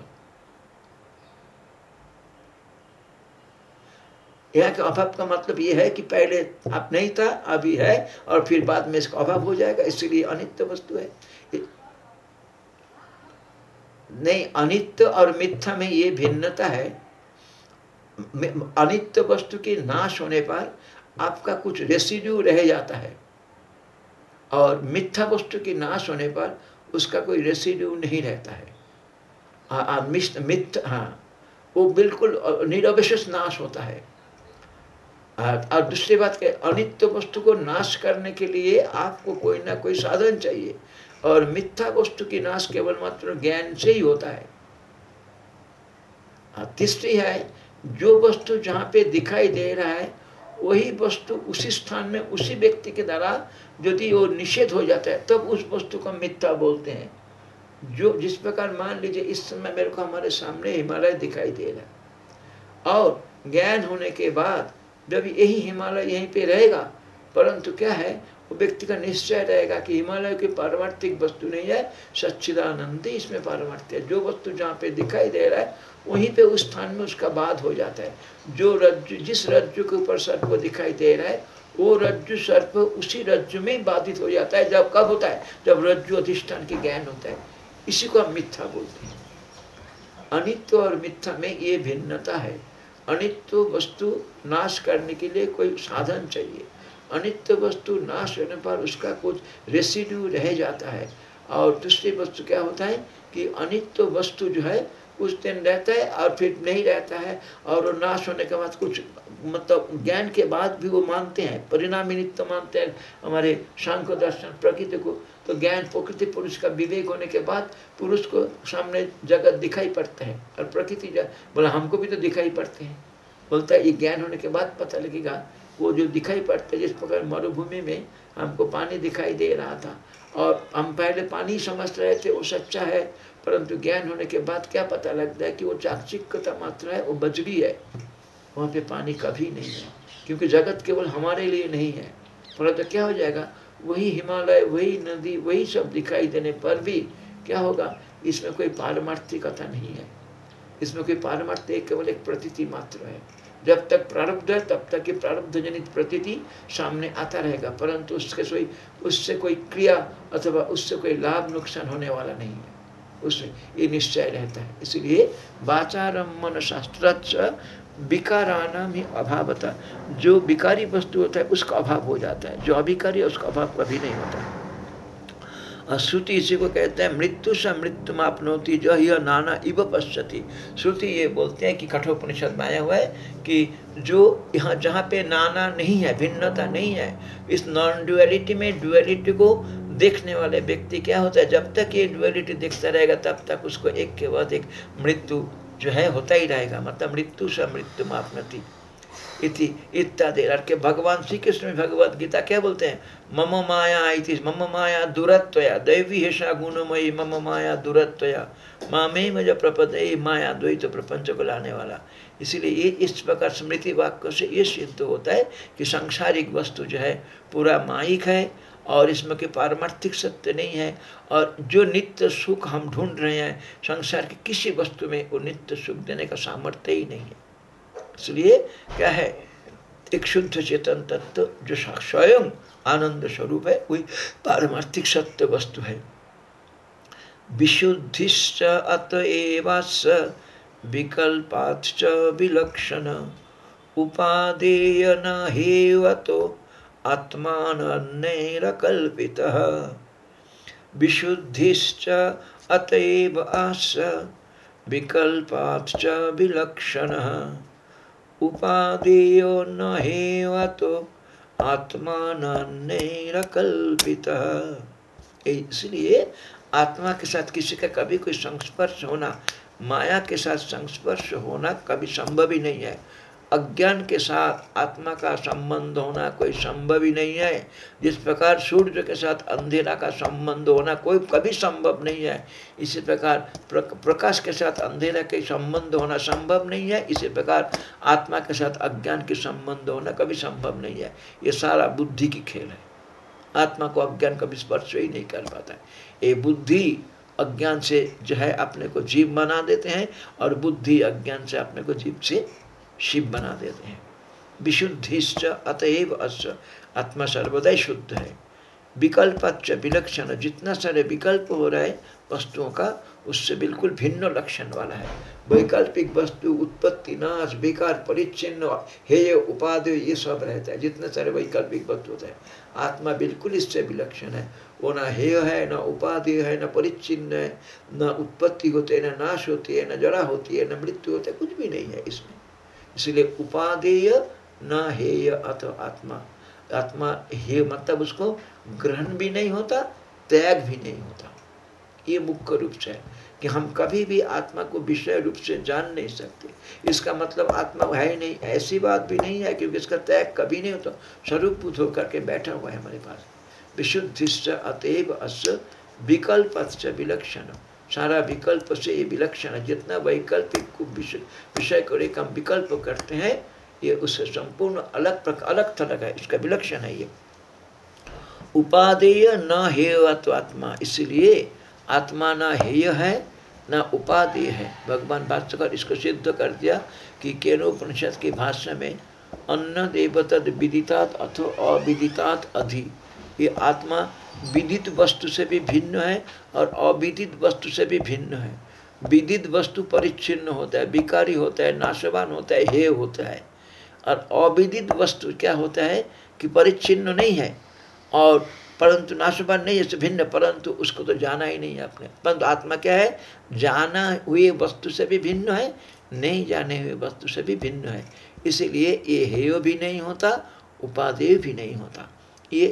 यहाँ के अभाव का मतलब ये है कि पहले आप नहीं था, अभी है, और फिर बाद में इसका अभाव हो जाएगा इसलिए अनित्य वस्तु है। नहीं, अनित्य और मिथ्या में ये भिन्नता है। अनित्य वस्तु के नाश होने पर आपका कुछ रेसिड्यू रह जाता है। और मिथ्या वस्तु के नाश होने पर उसका कोई रेसिड्यू नहीं रहता है। मिथ हाँ वो बिल्कुल निरवशेष नाश होता है। और दूसरी बात के अनित्य वस्तु को नाश करने के लिए आपको कोई ना कोई साधन चाहिए। और मिथ्या वस्तु की नाश केवल मात्र ज्ञान से ही होता है। तीसरी है, जो वस्तु जहाँ पे दिखाई दे रहा है वही वस्तु उसी स्थान में उसी व्यक्ति के द्वारा यदि वो निषेध हो जाता है, तब उस वस्तु को मिथ्या बोलते हैं। जो, जिस प्रकार मान लीजिए इस समय मेरे को हमारे सामने हिमालय दिखाई दे रहा है, और ज्ञान होने के बाद जब यही हिमालय यहीं पे रहेगा, परंतु क्या है, वो व्यक्ति का निश्चय रहेगा कि हिमालय की पारमार्थिक वस्तु नहीं है, सच्चिदानंद इसमें पारमार्थिक है। जो वस्तु जहाँ पे दिखाई दे रहा है वहीं पे उस स्थान में उसका बाद हो जाता है। जो रज्जु, जिस रज्जु के ऊपर सर्प दिखाई दे रहा है, वो रज्जु सर्प उसी रज्जु में बाधित हो जाता है। जब, कब होता है? जब रज्जु अधिष्ठान की ज्ञान होता है। इसी को हम मिथ्या बोलते हैं। अनित्य और मिथ्या में ये भिन्नता है। अनित्य वस्तु नाश करने के लिए कोई साधन चाहिए। अनित्य वस्तु नाश होने पर उसका कुछ रेसिड्यू रह जाता है। और दूसरी वस्तु क्या होता है कि अनित्य वस्तु जो है कुछ दिन रहता है और फिर नहीं रहता है, और वो नाश होने के बाद कुछ मतलब ज्ञान के बाद भी वो मानते हैं, परिणाम नित्य मानते हैं हमारे शांख दर्शन प्रकृति को। तो ज्ञान प्रकृति पुरुष का विवेक होने के बाद पुरुष को सामने जगत दिखाई पड़ता है, और प्रकृति बोला हमको भी तो दिखाई पड़ते हैं। बोलता है, ये ज्ञान होने के बाद पता लगेगा, वो जो दिखाई पड़ता है, जिस प्रकार मरुभूमि में हमको पानी दिखाई दे रहा था, और हम पहले पानी समझ रहे थे, वो सच्चा है परंतु ज्ञान होने के बाद क्या पता लगता है कि वो चाक्षिकता मात्रा है, वो बजरी है। वहाँ पे पानी कभी नहीं है, क्योंकि जगत केवल हमारे लिए नहीं है। परंतु क्या हो जाएगा? वही हिमालय, वही नदी, वही सब दिखाई देने पर भी क्या होगा? इसमें कोई पारमार्थिकता नहीं है। इसमें कोई पारमार्थिक केवल एक प्रतीति मात्र है। जब तक प्रारब्ध है, तब तक ये प्रारब्ध जनित प्रतीति सामने आता रहेगा। परंतु उसके कोई, उससे कोई क्रिया अथवा उससे कोई लाभ, नुकसान होने वाला नहीं है। उसमें ये निश्चय रहता है। इसलिए वाचारम मन शास्त्र विकारानाम ही अभाव अभावता। जो विकारी वस्तु होता है, उसका अभाव हो जाता है। जो अभिकारी है, उसका अभाव कभी नहीं होता। है श्रुति इसी को कहते हैं, मृत्यु से मृत्यु मापनोती, जो यह नाना इव पश्यति। श्रुति ये बोलते हैं कि कठोपनिषद में आया हुआ है कि जो यहाँ, जहाँ पे नाना नहीं है, भिन्नता नहीं है, इस नॉन ड्युअलिटी में ड्युअलिटी को देखने वाले व्यक्ति क्या होता है? जब तक ये ड्युअलिटी देखता रहेगा, तब तक उसको एक के बाद एक मृत्यु जो है होता ही रहेगा। मतलब मृत्यु से मृत्यु मापनती इति, इत्यादि। के भगवान श्री कृष्ण में भगवत गीता क्या बोलते हैं? मम माया इति, मम माया दुरत्वया। दैवी हेषा गुणमयी, मम माया दुरत्वया। मामे में जो प्रपद माया द्वैत प्रपंच को लाने वाला। इसीलिए ये इस प्रकार स्मृति वाक्य से ये सिद्ध होता है कि सांसारिक वस्तु जो है, पूरा माइक है और इसमें कोई पारमार्थिक सत्य नहीं है। और जो नित्य सुख हम ढूंढ रहे हैं, संसार की किसी वस्तु में वो नित्य सुख देने का सामर्थ्य ही नहीं है। इसलिए क्या है? एक शुद्ध चेतन तत्व जो स्वयं आनंद स्वरूप है, वही पारमार्थिक सत्य वस्तु है। विशुद्धिश्च अतएवास विकल्पाश्च विलक्षण। उपादेय न हेवतो आत्मानन्नैरकल्पितः विशुद्धिश्च अतएव आस विकल्पाश्च विलक्षणः। उपादेयो न हेवतो इसलिए आत्मा के साथ किसी का कभी कोई संस्पर्श होना, माया के साथ संस्पर्श होना कभी संभव ही नहीं है। अज्ञान के साथ आत्मा का संबंध होना कोई संभव ही नहीं है। जिस प्रकार सूर्य के साथ अंधेरा का संबंध होना कोई कभी संभव नहीं है, इसी प्रकार प्रकाश के साथ अंधेरा के संबंध होना संभव नहीं है, इसी प्रकार आत्मा के साथ अज्ञान के संबंध होना कभी संभव नहीं है। ये सारा बुद्धि की खेल है। आत्मा को अज्ञान कभी स्पर्श ही नहीं कर पाता है। ये बुद्धि अज्ञान से जो है अपने को जीव बना देते हैं और बुद्धि अज्ञान से अपने को जीव से शिव बना देते हैं। विशुद्धिश्च अतएव अश्च आत्मा सर्वदा शुद्ध है। विकल्प विलक्षण, जितना सारे विकल्प हो रहा है, वस्तुओं का, उससे बिल्कुल भिन्न लक्षण वाला है। वैकल्पिक वस्तु, उत्पत्ति, नाश बेकार परिच्छिन्न, हेय, उपादेय, ये सब रहता है। जितने सारे वैकल्पिक वस्तु होते हैं, आत्मा बिल्कुल इससे विलक्षण है। वो ना हेय है, ना उपादेय है, ना परिच्छिन्न है, न उत्पत्ति होती है, न नाश होती है, न जरा होती है, न मृत्यु होती है, कुछ भी नहीं है इसमें। इसलिए उपादेय न हेय अथ आत्मा। आत्मा हे मतलब उसको ग्रहण भी नहीं होता, त्याग भी नहीं होता। ये मुख्य रूप से है कि हम कभी भी आत्मा को विषय रूप से जान नहीं सकते। इसका मतलब आत्मा है ही नहीं, ऐसी बात भी नहीं है क्योंकि इसका त्याग कभी नहीं होता। स्वरूप होकर के बैठा हुआ है हमारे पास। विशुद्धिश्च अतएव अस विकल्प विलक्षण सारा विकल्प से ये विलक्षण है। जितना वैकल्पिक को विषय को एक हम विकल्प करते हैं, ये उससे संपूर्ण अलग प्रकार अलग तरह है। इसका विलक्षण है ये। उपादेय न हेयत्वात्मा इसलिए आत्मा न हेय है, न उपादेय है। भगवान भाष्यकर इसको सिद्ध कर दिया कि केनोपनिषद के भाष्य में अन्न देवतद विदितात अथो अविदितात अधि। ये आत्मा विदित वस्तु से भी भिन्न है और अविदित वस्तु से भी भिन्न है। विदित वस्तु परिच्छिन्न होता है, विकारी होता है, नाशवान होता है हे होता है। और अविदित वस्तु क्या होता है कि परिच्छिन्न नहीं है और परंतु नाशवान नहीं है भिन्न, परंतु उसको तो जाना ही नहीं है आपने। परंतु आत्मा क्या है? जाना हुए वस्तु से भी भिन्न है, नहीं जाने हुए वस्तु से भी भिन्न है। इसीलिए ये हेय भी नहीं होता, उपादेय भी नहीं होता। ये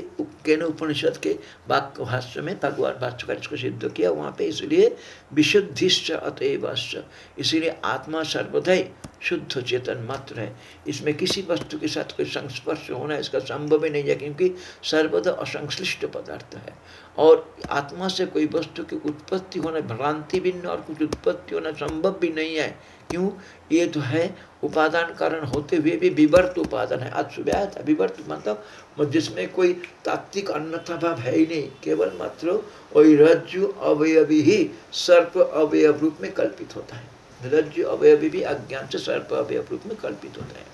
केन उपनिषद के वाक्य भाष्य में भगवान भाष्यकार इसको सिद्ध किया, वहाँ पे इसलिए विशुद्धिश्च अतएव इसीलिए आत्मा सर्वदय, शुद्ध चेतन मात्र है। इसमें किसी वस्तु के साथ कोई संस्पर्श होना इसका संभव ही नहीं है, क्योंकि सर्वदा असंश्लिष्ट पदार्थ है। और आत्मा से कोई वस्तु की उत्पत्ति होना, भ्रांति भिन्न और कुछ उत्पत्ति होना संभव भी नहीं है। क्यों? ये तो है, उपादान कारण होते हुए भी विवर्त उपादान है। आज सुबह आया था, विवर्त मतलब जिसमें कोई तात्विक अन्यथा भाव है ही नहीं, केवल मात्र वही रज्जु अवयवी ही सर्प अवयव रूप में कल्पित होता है। रज्जु अवयवी भी अज्ञान से सर्प अवयव रूप में कल्पित होता है।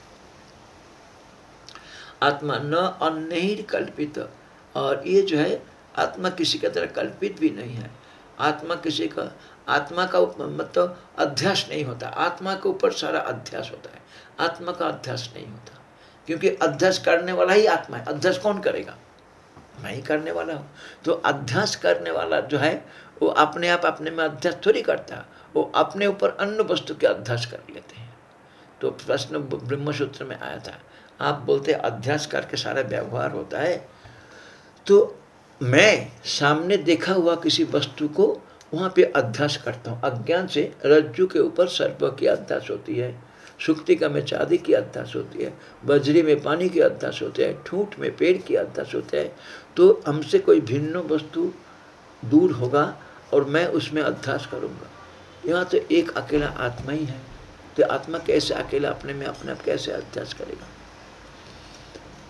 आत्मा न अन्य ही कल्पित, और ये जो है, आत्मा किसी का तरह कल्पित भी नहीं है। आत्मा किसी का, आत्मा का मतलब अध्यास नहीं होता। आत्मा के ऊपर सारा अध्यास होता है। आत्मा का अध्यास नहीं होता। क्योंकि अध्यास करने वाला ही आत्मा है। अध्यास कौन करेगा? मैं ही करने वाला हूँ। तो अध्यास करने वाला जो है, वो अपने आप अपने में अध्यास थोड़ी करता वो अपने ऊपर अन्य वस्तु के अध्यास कर लेते हैं। तो प्रश्न ब्रह्मसूत्र में आया था, आप बोलते अध्यास करके सारा व्यवहार होता है। तो मैं सामने देखा हुआ किसी वस्तु को, वहाँ पे अध्यास करता हूँ। अज्ञान से रज्जु के ऊपर सर्प की अध्यास होती है। सुक्तिका में चांदी की अध्यास होती है, बजरी में पानी की अध्यास होते हैं, ठूठ में पेड़ की अध्यास होते हैं तो हमसे कोई भिन्न वस्तु दूर होगा और मैं उसमें अध्यास करूँगा। यहाँ तो एक अकेला आत्मा ही है तो आत्मा कैसे अकेला अपने में अपने आप कैसे अध्यास करेगा?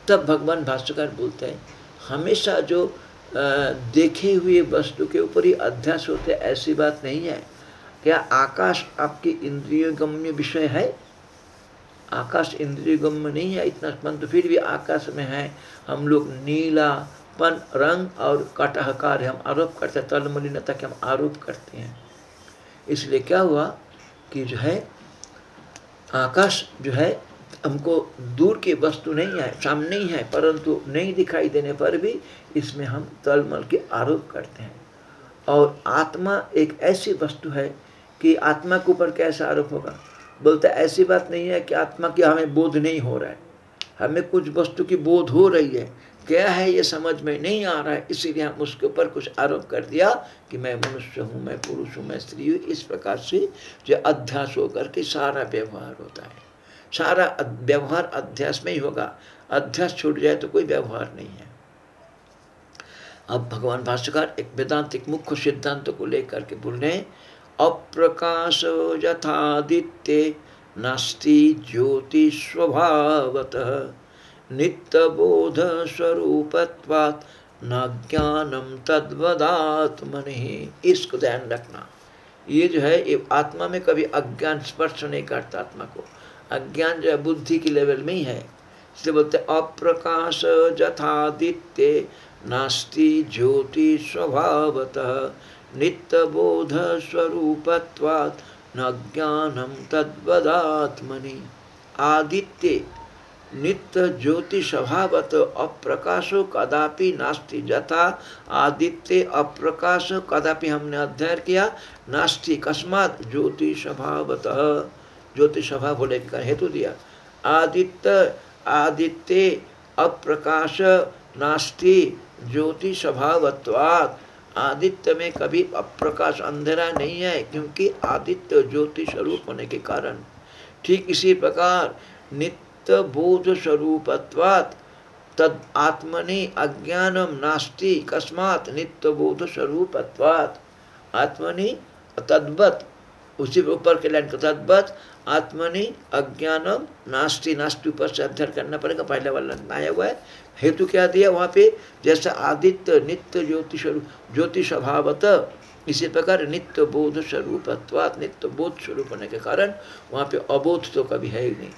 तब भगवान भाष्यकार बोलते हैं, हमेशा जो देखे हुए वस्तु के ऊपर ही अध्यास होते ऐसी बात नहीं है। क्या आकाश आपकी इंद्रिय गम्य विषय है? आकाश इंद्रिय गम्य नहीं है, इतना तो फिर भी आकाश में है। हम लोग नीला पन रंग और कटहकार हम आरोप करते हैं तलमलिनता के हम आरोप करते हैं। इसलिए क्या हुआ कि जो है, आकाश जो है, हमको दूर की वस्तु नहीं है, सामने ही है, परंतु नहीं दिखाई देने पर भी इसमें हम तलमल के आरोप करते हैं। और आत्मा एक ऐसी वस्तु है कि आत्मा के ऊपर कैसा आरोप होगा? बोलते, ऐसी बात नहीं है कि आत्मा की हमें बोध नहीं हो रहा है। हमें कुछ वस्तु की बोध हो रही है। क्या है ये समझ में नहीं आ रहा है। इसीलिए हम उसके ऊपर कुछ आरोप कर दिया कि मैं मनुष्य हूँ, मैं पुरुष हूँ, मैं स्त्री हूँ। इस प्रकार से जो अध्यास होकर के सारा व्यवहार होता है। सारा व्यवहार अध्यास में ही होगा। अध्यास छूट जाए तो कोई व्यवहार नहीं है। अब भगवान भाष्यकार एक वेदांतिक मुख्य सिद्धांत को लेकर के बोल रहे हैं अप्रकाश यथादित्य नास्ति ज्योति स्वभावत नित्यबोध स्वरूपत्वात् न ज्ञानम तद्वदात्मनि इसको ध्यान रखना। ये जो है, ये आत्मा में कभी अज्ञान स्पर्श नहीं करता आत्मा को। अज्ञान जो है, बुद्धि की लेवल में ही है। इसलिए बोलते अप्रकाश जथादित्य नास्ति ज्योति स्वभावतः नित्यबोध स्वरूपत्वात् न ज्ञानम तद्वदात्मनि। आदित्य नित्य ज्योति स्वभावत अप्रकाशो कदापि नास्ति। जथा आदित्य अप्रकाश कदापि हमने अध्ययन किया, नास्ति। कस्मात ज्योति स्वभाव होने का हेतु दिया। आदित्य आदित्य अप्रकाश, नास्ति। ज्योति स्वभावत्वात् आदित्य में कभी अप्रकाश अंधेरा नहीं है, क्योंकि आदित्य ज्योति स्वरूप होने के कारण। ठीक इसी प्रकार नित्य बोध स्वरूपत्वात्, तद आत्मनि अज्ञानम नास्ति, कस्मात नित्य बोध स्वरूपत्वात्। आत्मनि तद्वत, उसी ऊपर के लाइन का तद्वत, आत्मनि अज्ञानम नास्ति नास्ति ऊपर से अध्ययन करना पड़ेगा, पहले वाला आया हुआ है। हेतु क्या दिया? वहाँ पे जैसे आदित्य नित्य ज्योति स्वरूप ज्योति स्वभावत इसी प्रकार नित्य बोध स्वरूप नित्य बोध स्वरूप होने के कारण वहाँ पे अबोध तो कभी है ही नहीं।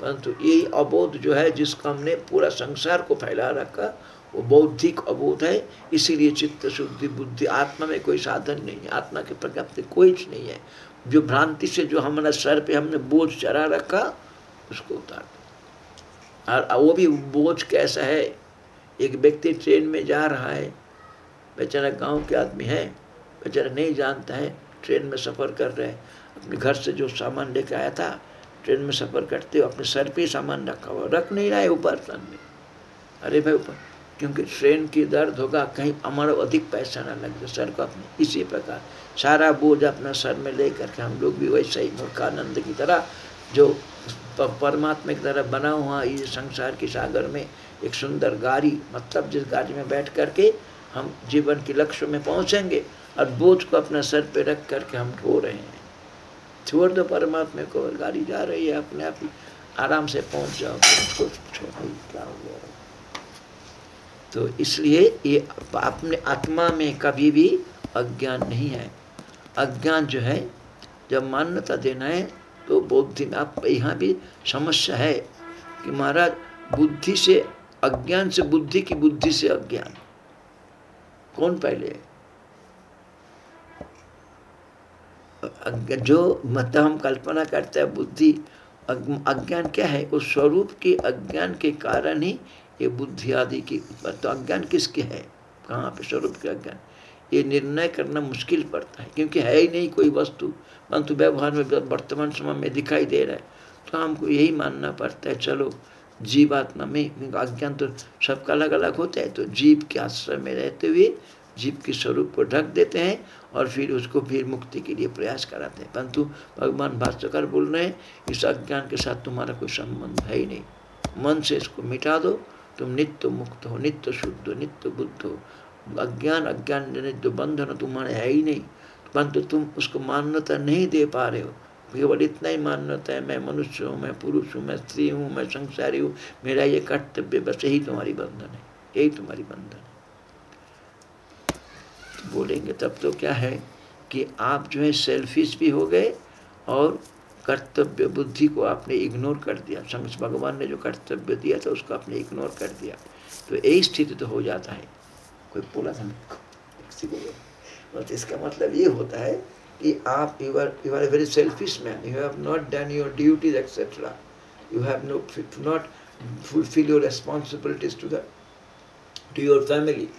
परंतु यही अबोध जो है, जिसका हमने पूरा संसार को फैला रखा, वो बौद्धिक अबोध है। इसीलिए चित्त, शुद्धि, बुद्धि, आत्मा में कोई साधन नहीं है। आत्मा के प्रज्ञप्ति कोई नहीं है। जो भ्रांति से जो हमारा सर पे हमने बोझ चढ़ा रखा, उसको उतार और वो भी बोझ कैसा है? एक व्यक्ति ट्रेन में जा रहा है। बेचारा गाँव के आदमी है। बेचारा नहीं जानता है, ट्रेन में सफ़र कर रहे हैं। अपने घर से जो सामान लेके आया था, ट्रेन में सफ़र करते हो अपने सर पे सामान रखा हुआ, रख नहीं रहा है ऊपर सन में। अरे भाई ऊपर, क्योंकि ट्रेन की दर्द होगा, कहीं हमारा अधिक पैसा ना लग जाए। सर को अपने, इसी प्रकार। सारा बोझ अपना सर में ले करके हम लोग भी वैसे ही मूर्खानंद की तरह जो परमात्मा की तरह बना हुआ इस संसार के सागर में एक सुंदर गाड़ी मतलब जिस गाड़ी में बैठ करके हम जीवन के लक्ष्य में पहुँचेंगे और बोझ को अपना सर पे रख करके हम ढो रहे हैं। छोड़ दो परमात्मा को, गाड़ी जा रही है अपने आप ही। आराम से पहुँच जाओ तो क्या हो गया? तो इसलिए ये अपने आत्मा में कभी भी अज्ञान नहीं है। अज्ञान जो है, जब मान्यता देना है तो बुद्धि में आप यहाँ भी समस्या है कि महाराज, बुद्धि से अज्ञान से बुद्धि की बुद्धि से अज्ञान। कौन पहले? जो मत हम कल्पना करते हैं, बुद्धि अज्ञान क्या है? उस स्वरूप के अज्ञान के कारण ही ये बुद्धि आदि की तो अज्ञान किसके है? कहाँ पे स्वरूप के अज्ञान? ये निर्णय करना मुश्किल पड़ता है, क्योंकि है ही नहीं कोई वस्तु, परंतु व्यवहार में वर्तमान समय में दिखाई दे रहा है। तो हमको यही मानना पड़ता है, चलो, जीवात्मा में अज्ञान तो सबका अलग अलग होता है तो जीव के आश्रय में रहते हुए जीव के स्वरूप को ढक देते हैं और फिर उसको फिर मुक्ति के लिए प्रयास कराते हैं। परंतु भगवान भाष्यकर बोल रहे हैं, इस अज्ञान के साथ तुम्हारा कोई संबंध है ही नहीं। मन से इसको मिटा दो, तुम नित्य मुक्त हो, नित्य शुद्ध हो, नित्य बुद्ध हो। अज्ञान अज्ञान जो बंधन तुम्हारे है ही नहीं। परंतु तुम उसको मान्यता नहीं दे पा रहे हो। केवल इतना ही मान्यता है, मैं मनुष्य हूँ, मैं पुरुष हूँ, मैं स्त्री हूँ, मैं संसारी हूँ, मेरा ये कर्तव्य बस यही तुम्हारी बंधन है, यही तुम्हारी बंधन है। तो बोलेंगे, तब तो क्या है कि आप जो है सेल्फिश भी हो गए और कर्तव्य बुद्धि को आपने इग्नोर कर दिया। समझ भगवान ने जो कर्तव्य दिया था, उसको आपने इग्नोर कर दिया। तो यही स्थिति तो हो जाता है। कोई बोला था इसका मतलब ये होता है कि आप you are you are a very selfish man you have not done your duties etcetera you have no not fulfill your responsibilities to the to your family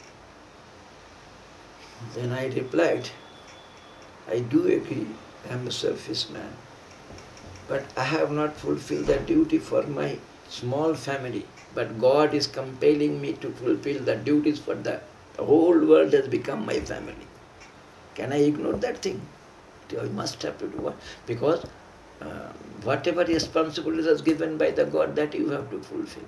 then i replied i do agree i am a selfish man but i have not fulfilled that duty for my small family but god is compelling me to fulfill the duties for the The whole world has become my family. Can I ignore that thing? I must have to do it because uh, whatever responsibilities is given by the God that you have to fulfill.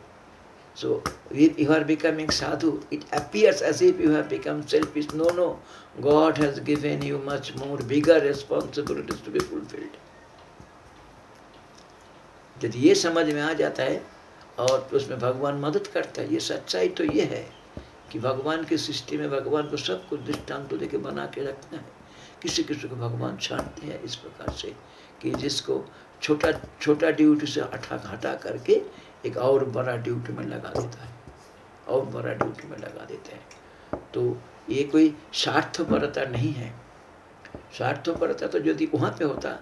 So if you are becoming sadhu, it appears as if you have become selfish. No, no. God has given you much more bigger responsibilities to be fulfilled. यदि ये समझ में आ जाता है और उसमें भगवान मदद करता है ये सच्चाई तो ये है कि भगवान की सृष्टि में भगवान को सब कुछ दृष्टांत देके बना के रखना है। किसी किसी को भगवान छानते हैं इस प्रकार से कि जिसको छोटा छोटा ड्यूटी से हटा हटा करके एक और बड़ा ड्यूटी में लगा देता है। और बड़ा ड्यूटी में लगा देते हैं। तो ये कोई स्वार्थपरता नहीं है। स्वार्थपरता तो यदि वहाँ पे होता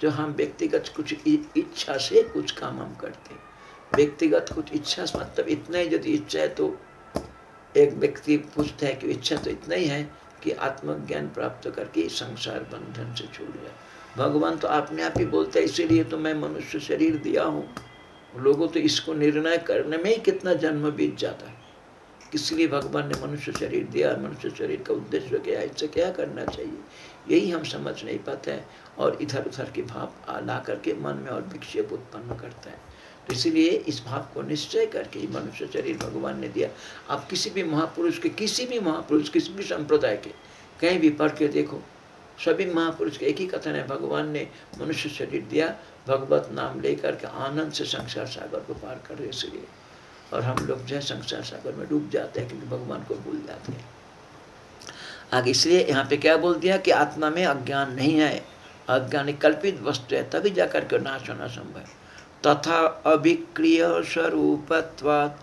जो हम व्यक्तिगत कुछ इच्छा से कुछ काम हम करते। व्यक्तिगत कुछ इच्छा मतलब इतना ही यदि इच्छा है तो एक व्यक्ति पूछता है कि इच्छा तो इतना ही है कि आत्मज्ञान प्राप्त करके संसार बंधन से छूट जाए। भगवान तो अपने आप ही बोलते हैं, इसीलिए तो मैं मनुष्य शरीर दिया हूँ। लोगों तो इसको निर्णय करने में ही कितना जन्म बीत जाता है। किसलिए भगवान ने मनुष्य शरीर दिया, मनुष्य शरीर का उद्देश्य क्या है? इससे क्या करना चाहिए? यही हम समझ नहीं पाते हैं और इधर उधर के भाव ला करके मन में और विक्षेप उत्पन्न करते है। इसीलिए इस भाव को निश्चय करके मनुष्य शरीर भगवान ने दिया। आप किसी भी महापुरुष के, किसी भी महापुरुष, किसी भी संप्रदाय के, कहीं भी पढ़ के देखो, सभी महापुरुष के एक ही कथन है, भगवान ने मनुष्य शरीर दिया, भगवत नाम लेकर के आनंद से संसार सागर को पार कर रहे इसलिए। और हम लोग जो है संसार सागर में डूब जाते हैं क्योंकि भगवान को भूल जाते हैं। आगे इसलिए यहाँ पे क्या बोल दिया कि आत्मा में अज्ञान नहीं है। अज्ञान कल्पित वस्तु है, तभी जाकर के नाश होना संभव तथा अभिक्रिय स्वरूपत्वात्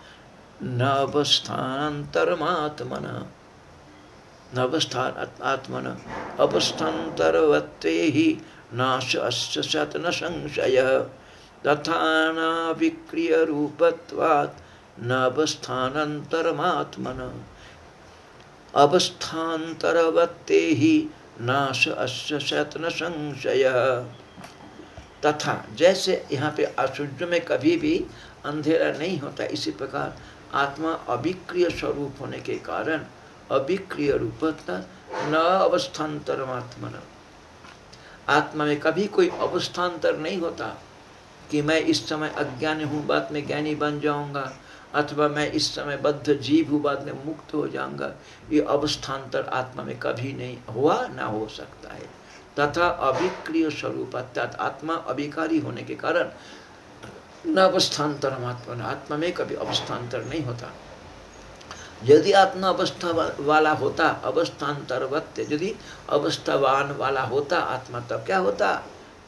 न अवस्थान्तरमात्मन न अवस्थान आत्मन अवस्थान्तरवत्ते ही नाश अस्य न संशय तथा नाभिक्रिय रूपत्वात् न अवस्थानन्तरमात्मन अवस्थान्तरवत्ते ही नाश अस्य न संशय तथा जैसे यहाँ पे अशुद्ध में कभी भी अंधेरा नहीं होता, इसी प्रकार आत्मा अभिक्रिय स्वरूप होने के कारण अभिक्रिय रूप न अवस्थान्तर आत्मा आत्मा में कभी कोई अवस्थान्तर नहीं होता कि मैं इस समय अज्ञानी हूँ बाद में ज्ञानी बन जाऊँगा, अथवा मैं इस समय बद्ध जीव हूँ बाद में मुक्त हो जाऊँगा। ये अवस्थान्तर आत्मा में कभी नहीं हुआ, ना हो सकता है। तथा अभिक्रिय स्वरूप, अर्थात आत्मा अभिकारी होने के कारण न अवस्थान्तर आत्मा आत्मा में कभी अवस्थान्तर नहीं होता। यदि आत्मा अवस्था वाला होता अवस्थान्तरवत्य यदि अवस्थावान वाला होता, आत्मा तब क्या होता?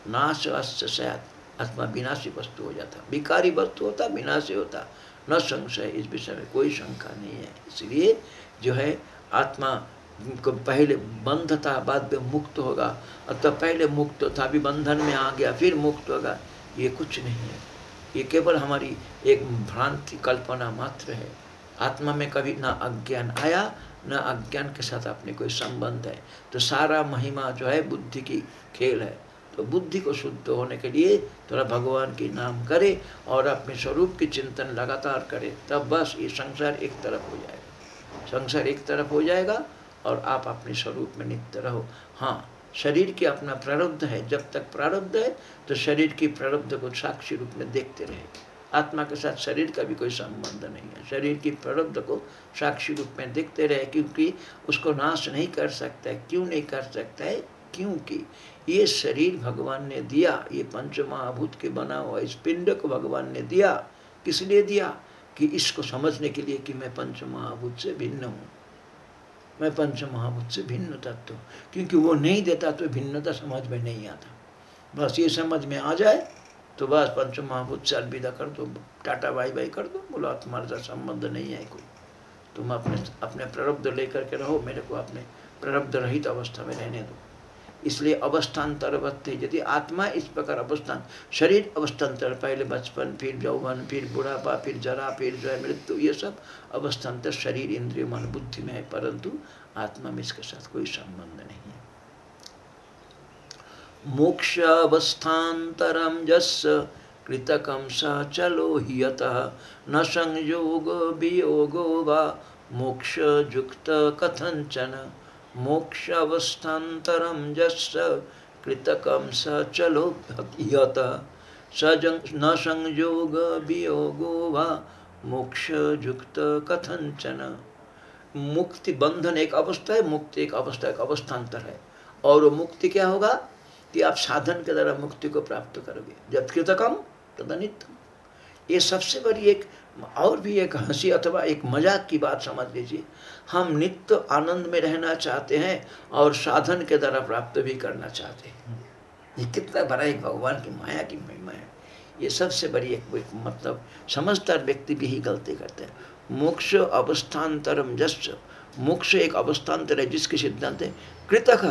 नाश शायद आत्मा विनाशी वस्तु हो जाता। विकारी वस्तु होता, विनाशी होता। न संशय, इस विषय में कोई शंका नहीं है। इसलिए जो है, आत्मा पहले बंध था, बाद में मुक्त होगा। अथवा पहले मुक्त था, अभी बंधन में आ गया, फिर मुक्त होगा। ये कुछ नहीं है। ये केवल हमारी एक भ्रांति कल्पना मात्र है। आत्मा में कभी ना अज्ञान आया, न अज्ञान के साथ अपने कोई संबंध है। तो सारा महिमा जो है, बुद्धि की खेल है। तो बुद्धि को शुद्ध होने के लिए थोड़ा भगवान की नाम करे और अपने स्वरूप की चिंतन लगातार करे। तब बस ये संसार एक तरफ़ हो जाएगा। संसार एक तरफ़ हो जाएगा और आप अपने स्वरूप में नित्य रहो। हाँ शरीर की अपना प्रारब्ध है। जब तक प्रारब्ध है तो शरीर की प्रारब्ध को साक्षी रूप में देखते रहे। आत्मा के साथ शरीर का भी कोई संबंध नहीं है। शरीर की प्रारब्ध को साक्षी रूप में देखते रहे, क्योंकि उसको नाश नहीं कर सकता है। क्यों नहीं कर सकता है? क्योंकि ये शरीर भगवान ने दिया, ये पंच महाभूत के बना हुआ, इस पिंड को भगवान ने दिया। किस लिए दिया? कि इसको समझने के लिए कि मैं पंच महाभूत से भिन्न हूँ। मैं पंच महाभूत से भिन्न तत्व क्योंकि वो नहीं देता तो भिन्नता समझ में नहीं आता। बस ये समझ में आ जाए तो बस पंच महाभूत से अलविदा कर दो, टाटा बाई बाई कर दो, बोला, तुम्हारे साथ संबंध नहीं है कोई। तुम अपने अपने प्रारब्ध लेकर के रहो, मेरे को अपने प्रारब्ध रहित अवस्था में रहने दो। इसलिए अवस्थान्तरवत्ते यदि आत्मा इस प्रकार अवस्थान शरीर अवस्थान्तर पहले बचपन, फिर यौवन, फिर बुढ़ापा, फिर जरा, फिर जो है मृत्यु, ये सब अवस्थान्तर शरीर, इंद्रिय, मन, बुद्धि में है, परंतु आत्मा में इसके साथ कोई संबंध नहीं है। मोक्ष अवस्थान्तरम जस कृतकम स चलो ही न संयोग वियोगो वा मोक्ष युक्त कथंचन मोक्ष अवस्थान्तरं जस्य कृतकं स चलो यत सजंग न संयोग वियोगो वा मोक्ष युक्त कथंचन मुक्ति बंधन एक अवस्था है, मुक्ति एक अवस्था, एक अवस्थान्तर है। और वो मुक्ति क्या होगा? कि आप साधन के द्वारा मुक्ति को प्राप्त करोगे। जब कृतकम तदनित ये सबसे बड़ी एक और भी एक हँसी अथवा एक मज़ाक की बात समझ लीजिए। हम नित्य आनंद में रहना चाहते हैं और साधन के द्वारा प्राप्त भी करना चाहते हैं। ये कितना बड़ा एक भगवान की माया की महिमा है। ये सबसे बड़ी एक, एक मतलब समझदार व्यक्ति भी ही गलती करते हैं। मोक्ष अवस्थान्तरम जस मोक्ष एक अवस्थान्तर है जिसके सिद्धांत है कृतक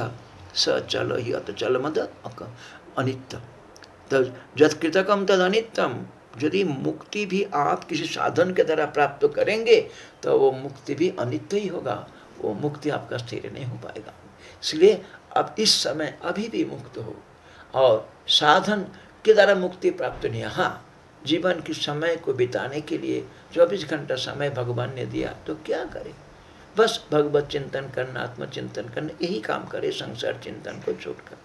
स चल ही अत चल मत अनित्यम तो जत कृतकम तद अनित्यम यदि मुक्ति भी आप किसी साधन के द्वारा प्राप्त करेंगे तो वो मुक्ति भी अनित्य ही होगा। वो मुक्ति आपका स्थिर नहीं हो पाएगा। इसलिए अब इस समय अभी भी मुक्त हो। और साधन के द्वारा मुक्ति प्राप्त नहीं हाँ जीवन के समय को बिताने के लिए 24 घंटा समय भगवान ने दिया तो क्या करें? बस भगवत चिंतन करना, आत्मचिंतन करना, यही काम करे, संसार चिंतन को छोड़ करके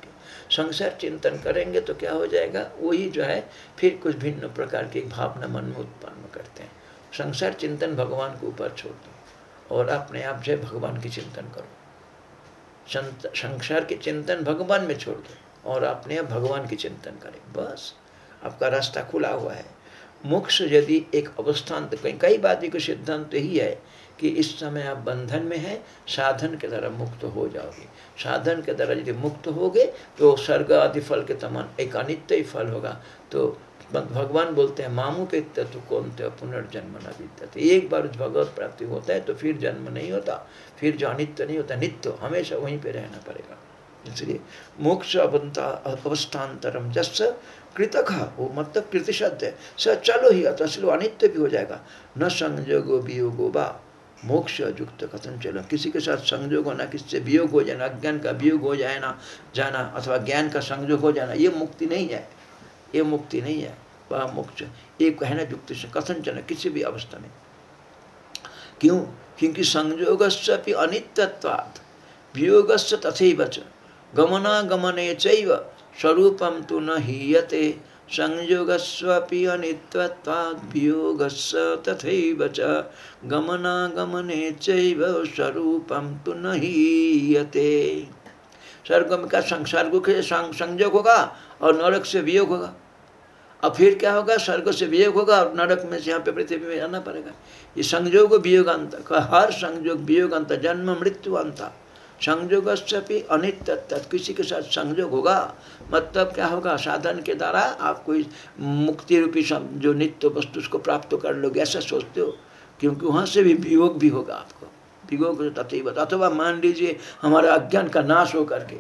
संसार चिंतन करेंगे तो क्या हो जाएगा? वही जो है, फिर कुछ भिन्न प्रकार की भावना मन में उत्पन्न करते हैं। संसार चिंतन भगवान के ऊपर छोड़ दो और अपने आप है, भगवान की चिंतन करो। संसार के चिंतन भगवान में छोड़ दो और अपने आप भगवान की चिंतन करें। बस, आपका रास्ता खुला हुआ है। मोक्ष यदि एक अवस्थान तो कई कई बात को सिद्धांत तो ही है कि इस समय आप बंधन में हैं, साधन के द्वारा मुक्त हो जाओगे। साधन के द्वारा यदि मुक्त होगे तो स्वर्ग आदि फल के समान एक अनित्य ही फल होगा। तो भगवान बोलते हैं, मामू के तत्व कौन थे पुनर्जन्म न बीतते एक बार भगवत प्राप्ति होता है तो फिर जन्म नहीं होता, फिर जो अनित्य नहीं होता, नित्य हमेशा वहीं पे रहना पड़ेगा। इसलिए मोक्ष अवस्थान्तरम जस कृतक है वो मतलब कृति शब्द है। स चलो ही, अतः अनित्य भी हो जाएगा। न संजोगो वियोगो बा मोक्ष युक्त कथन चलो किसी के साथ संयोग होना किसी से वियोग हो जाना अज्ञान का वियोग हो जाए ना जाना अथवा ज्ञान का संयोग हो जाना, ये मुक्ति नहीं है। ये मुक्ति नहीं है। वह मोक्ष ये कहना युक्त से कथन चल किसी भी अवस्था में। क्यों? क्योंकि संयोग अनित्यत्वात्। वियोग से तथे तथा गमनागमने चैव स्वरूपम तो न हीयते। संयोगस्वपि अनित्यत्वाद्वियोगस्य तथैव च गमनागमने चैव तु न स्वर्ग का संसार को संयोग होगा और नरक से वियोग होगा? अब फिर क्या होगा? स्वर्ग से वियोग होगा और नरक में से यहाँ पे पृथ्वी में जाना पड़ेगा। ये संयोग वियोग अंत हर संयोग वियोग अंत जन्म मृत्यु अंत। संयोग अनित्य किसी के साथ संयोग होगा मतलब क्या होगा? साधन के द्वारा आप कोई मुक्ति रूपी जो नित्य वस्तु उसको प्राप्त कर लोगे, ऐसा सोचते हो? क्योंकि वहाँ से भी वियोग भी होगा आपको। वियोग तथैव अथवा मान लीजिए हमारा अज्ञान का नाश हो करके,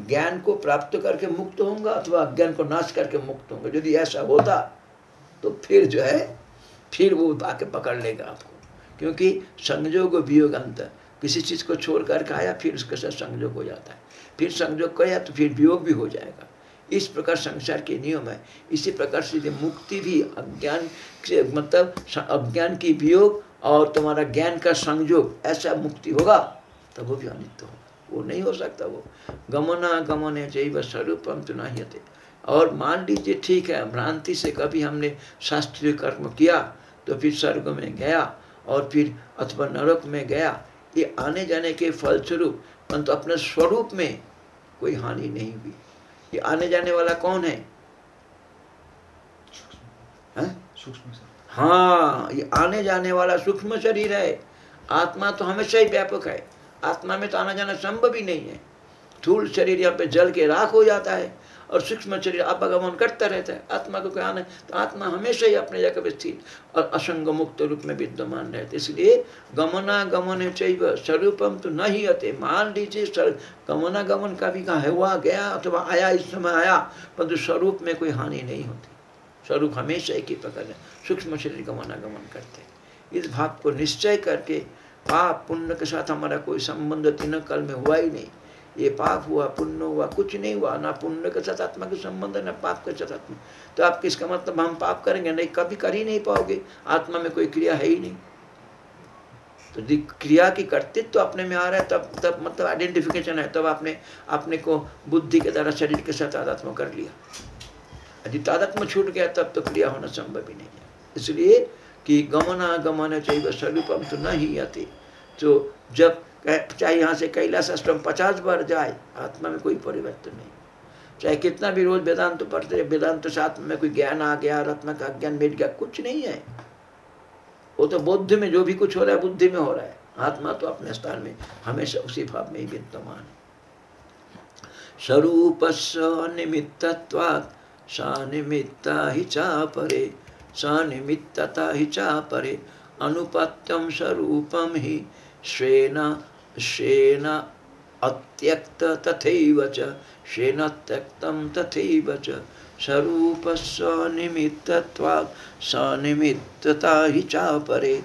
ज्ञान को प्राप्त करके मुक्त होंगे अथवा अज्ञान को नाश करके मुक्त होंगे यदि ऐसा होता तो फिर जो है, फिर वो आके पकड़ लेगा आपको। क्योंकि संयोग वियोग अंतर। किसी चीज़ को छोड़ करके आया, फिर उसके साथ संयोग हो जाता है। फिर संयोग किया तो फिर वियोग भी हो जाएगा। इस प्रकार संसार के नियम है। इसी प्रकार से मुक्ति भी अज्ञान मतलब अज्ञान की वियोग और तुम्हारा ज्ञान का संयोग ऐसा मुक्ति होगा, तब वो भी अनित्य होगा। वो नहीं हो सकता वो। गमना गमन जैव स्वरूपम तो नहीं और मान लीजिए ठीक है, भ्रांति से कभी हमने शास्त्रीय कर्म किया तो फिर स्वर्ग में गया और फिर अथवा नरक में गया, ये आने जाने के फलस्वरूप, परंतु अपने स्वरूप में कोई हानि नहीं हुई। ये आने जाने वाला कौन है? हाँ? ये आने जाने वाला सूक्ष्म शरीर है। आत्मा तो हमेशा ही व्यापक है। आत्मा में तो आना जाना संभव ही नहीं है। थूल शरीर यहाँ पे जल के राख हो जाता है। और सूक्ष्म शरीर आवागमन करता रहता है। आत्मा को क्या तो आत्मा हमेशा ही अपने जगह स्थित और असंग मुक्त रूप में विद्यमान रहते इसलिए गमना गमन चाहिए स्वरूपम तो नहीं आते मान लीजिए गमना गमन का भी कहा हुआ, गया अथवा तो आया, इस समय आया, परंतु स्वरूप में कोई हानि नहीं होती। स्वरूप हमेशा एक ही पकड़ है। सूक्ष्म शरीर गमनागमन करते इस भाव को निश्चय करके पाप पुण्य के साथ हमारा कोई संबंध तीन कल में हुआ ही नहीं। ये पाप हुआ, पुण्य हुआ, कुछ नहीं हुआ, ना पुण्य के साथ आत्मा के संबंध है, ना पाप के साथ आत्मा। तो आप किसका मतलब? हम पाप करेंगे? नहीं, कभी कर ही नहीं पाओगे। आत्मा में कोई क्रिया है ही नहीं। तो क्रिया की कर्तृत्व तो अपने में आ रहा है, तब तब मतलब आइडेंटिफिकेशन है, तब आपने अपने को बुद्धि के द्वारा, शरीर के साथ आध्यात्म कर लिया। यदि तादात्म छूट गया, तब तो क्रिया होना संभव ही नहीं है। इसलिए कि गमना गमन चाहिए स्वरूपम तो नहीं आते तो जब चाहे यहाँ से कैलाश आश्रम पचास बार जाए, आत्मा में कोई परिवर्तन नहीं। चाहे कितना भी रोज वेदांत पढ़ते रहे, वेदांत साथ में कोई ज्ञान आ गया आत्मा का ज्ञान मिट गया, कुछ नहीं है। वो तो बुद्धि में जो भी कुछ हो रहा है, बुद्धि में हो रहा है। आत्मा तो अपने स्थान में हमेशा उसी भाव में ही विद्यमान है। स्वरूप निमित्तत्वात् सानिमित्ता ही चा परे सानिमित्तता ही चा परे अनुपत्यम स्वरूपम ही श्वेन श्वेन अत्यक्त तथैव च श्वेन त्यक्तं तथैव च। स्वरूपस्वनिमित्तत्वात् सनिमित्तता हि चापरे।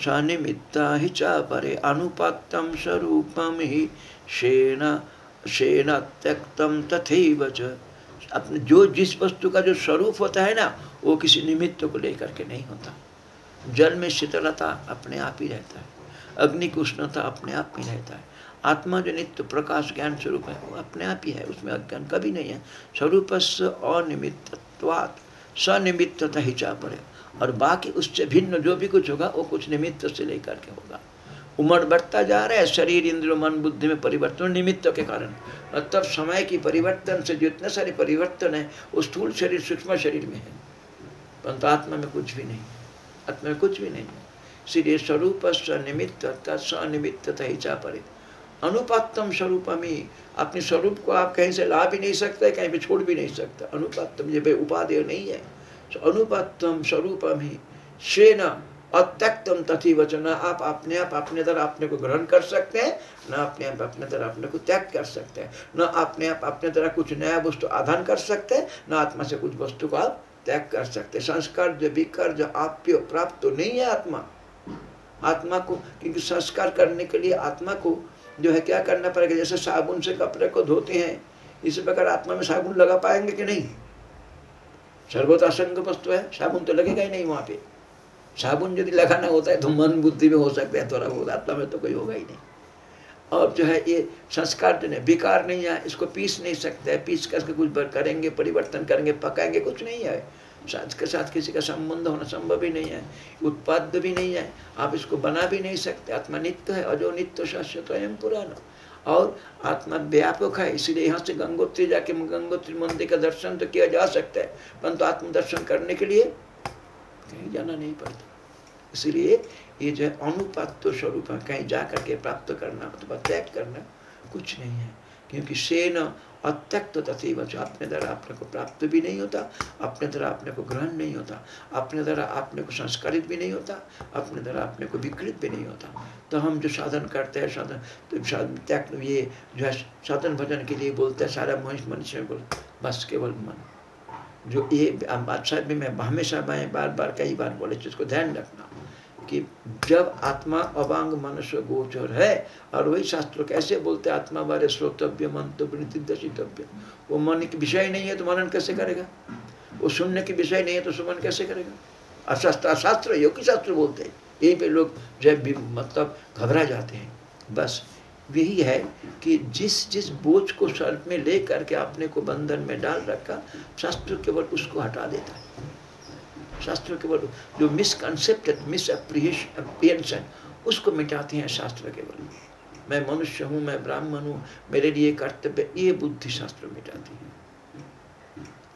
सनिमित्ता ही चापरे। अनुपत्तं स्वरूपम ही शेन शेन त्यक्तम तथैव च। अपने जो जिस वस्तु का जो स्वरूप होता है ना, वो किसी निमित्त को लेकर के नहीं होता। जल में शीतलता अपने आप ही रहता है। अग्नि की उष्णता अपने आप में रहता है। आत्मा जो नित्य प्रकाश ज्ञान स्वरूप है, वो अपने आप ही है, उसमें अज्ञान कभी नहीं है। स्वरूप से अनिमित्तवाद सनिमित्तता ही चाह पड़े। और बाकी उससे भिन्न जो भी कुछ होगा, वो कुछ निमित्त से लेकर के होगा। उम्र बढ़ता जा रहा है, शरीर इंद्र मन, बुद्धि में परिवर्तन, निमित्त के कारण। और तब समय की परिवर्तन से जितने सारे परिवर्तन है, वो स्थूल शरीर, सूक्ष्म शरीर में है। परंतु आत्मा में कुछ भी नहीं। आत्मा में कुछ भी नहीं है। इसलिए स्वरूप स्वनिमित्त स्वनिमित्त ही चा परे अनुपातम स्वरूप में अपने स्वरूप को आप कहीं से ला भी नहीं सकते, कहीं पे छोड़ भी नहीं सकते। अनुपातम ये उपादेय नहीं है। तो अनुपातम स्वरूप में शेन अत्यक्तम तथी वचन। आप अपने आप अपने तरह अपने को ग्रहण कर सकते हैं, न अपने आप अपने तरह अपने को त्याग कर सकते हैं। न अपने आप अपने तरह कुछ नया वस्तु आधान कर सकते हैं, न आत्मा से कुछ वस्तु को आप त्याग कर सकते संस्कार जो विकार जो आप्य प्राप्त तो नहीं है आत्मा। आत्मा को, क्योंकि संस्कार करने के लिए आत्मा को जो है क्या करना पड़ेगा? जैसे साबुन से कपड़े को धोते हैं, इसी प्रकार आत्मा में साबुन लगा पाएँगे कि नहीं? सर्वता संग वस्तु है, साबुन तो लगेगा ही नहीं वहाँ पे। साबुन यदि लगाना होता है तो मन बुद्धि में हो सकता है, थोड़ा बहुत आत्मा में तो कोई होगा ही नहीं। और जो है ये संस्कार जो है बेकार नहीं है, इसको पीस नहीं सकते, पीस करके कुछ करेंगे, परिवर्तन करेंगे, पकाएँगे, कुछ नहीं है। साथ के साथ किसी का संबंध होना संभव ही नहीं है। उत्पाद भी नहीं है। आप इसको बना भी नहीं सकते। आत्मा नित्य है, अजो नित्य शाश्वत एवं पुराना और आत्मा व्यापक है, इसलिए यहाँ से गंगोत्री जाके गंगोत्री मंदिर का दर्शन तो किया जा सकता है, परंतु आत्म दर्शन करने के लिए कहीं जाना नहीं पड़ता। इसलिए ये जो है अनुपात स्वरूप है, कहीं जा करके प्राप्त करना, अथवा त्याग करना कुछ नहीं है। क्योंकि सेन अत्यक्त तथैव अपने द्वारा अपने को प्राप्त भी नहीं होता, अपने द्वारा अपने को ग्रहण नहीं होता, अपने द्वारा अपने को संस्कारित भी नहीं होता, अपने द्वारा अपने को विकृत भी नहीं होता। तो हम जो साधन करते हैं, साधन तो त्याग, ये जो है, साधन भजन के लिए बोलते हैं, सारा मनुष्य मनुष्य बोल, बस केवल मन। जो ये बादशाह भी मैं हमेशा, मैं बार बार कई बार बोले उसको ध्यान रखना। कि जब आत्मा अवांग मनुष्य गोचर है, और वही शास्त्र कैसे बोलते आत्मा बारे श्रोतव्य, मंतव्य दर्शितव्य वो मन की विषय नहीं है तो मनन कैसे करेगा? वो सुनने की विषय नहीं है तो सुमन कैसे करेगा? अशास्त्र शास्त्र योगी शास्त्र बोलते हैं। यहीं पे लोग जब भी मतलब घबरा जाते हैं। बस यही है कि जिस जिस बोझ को सर में ले करके अपने को बंधन में डाल रखा, शास्त्र केवल उसको हटा देता है। शास्त्र केवल जो मिसकनसेप्टेड मिसअप्रिहेंशन उसको मिटाते हैं शास्त्र केवल मैं मनुष्य हूँ, मैं ब्राह्मण हूँ, मेरे लिए कर्तव्य ये बुद्धि शास्त्र मिटाती है।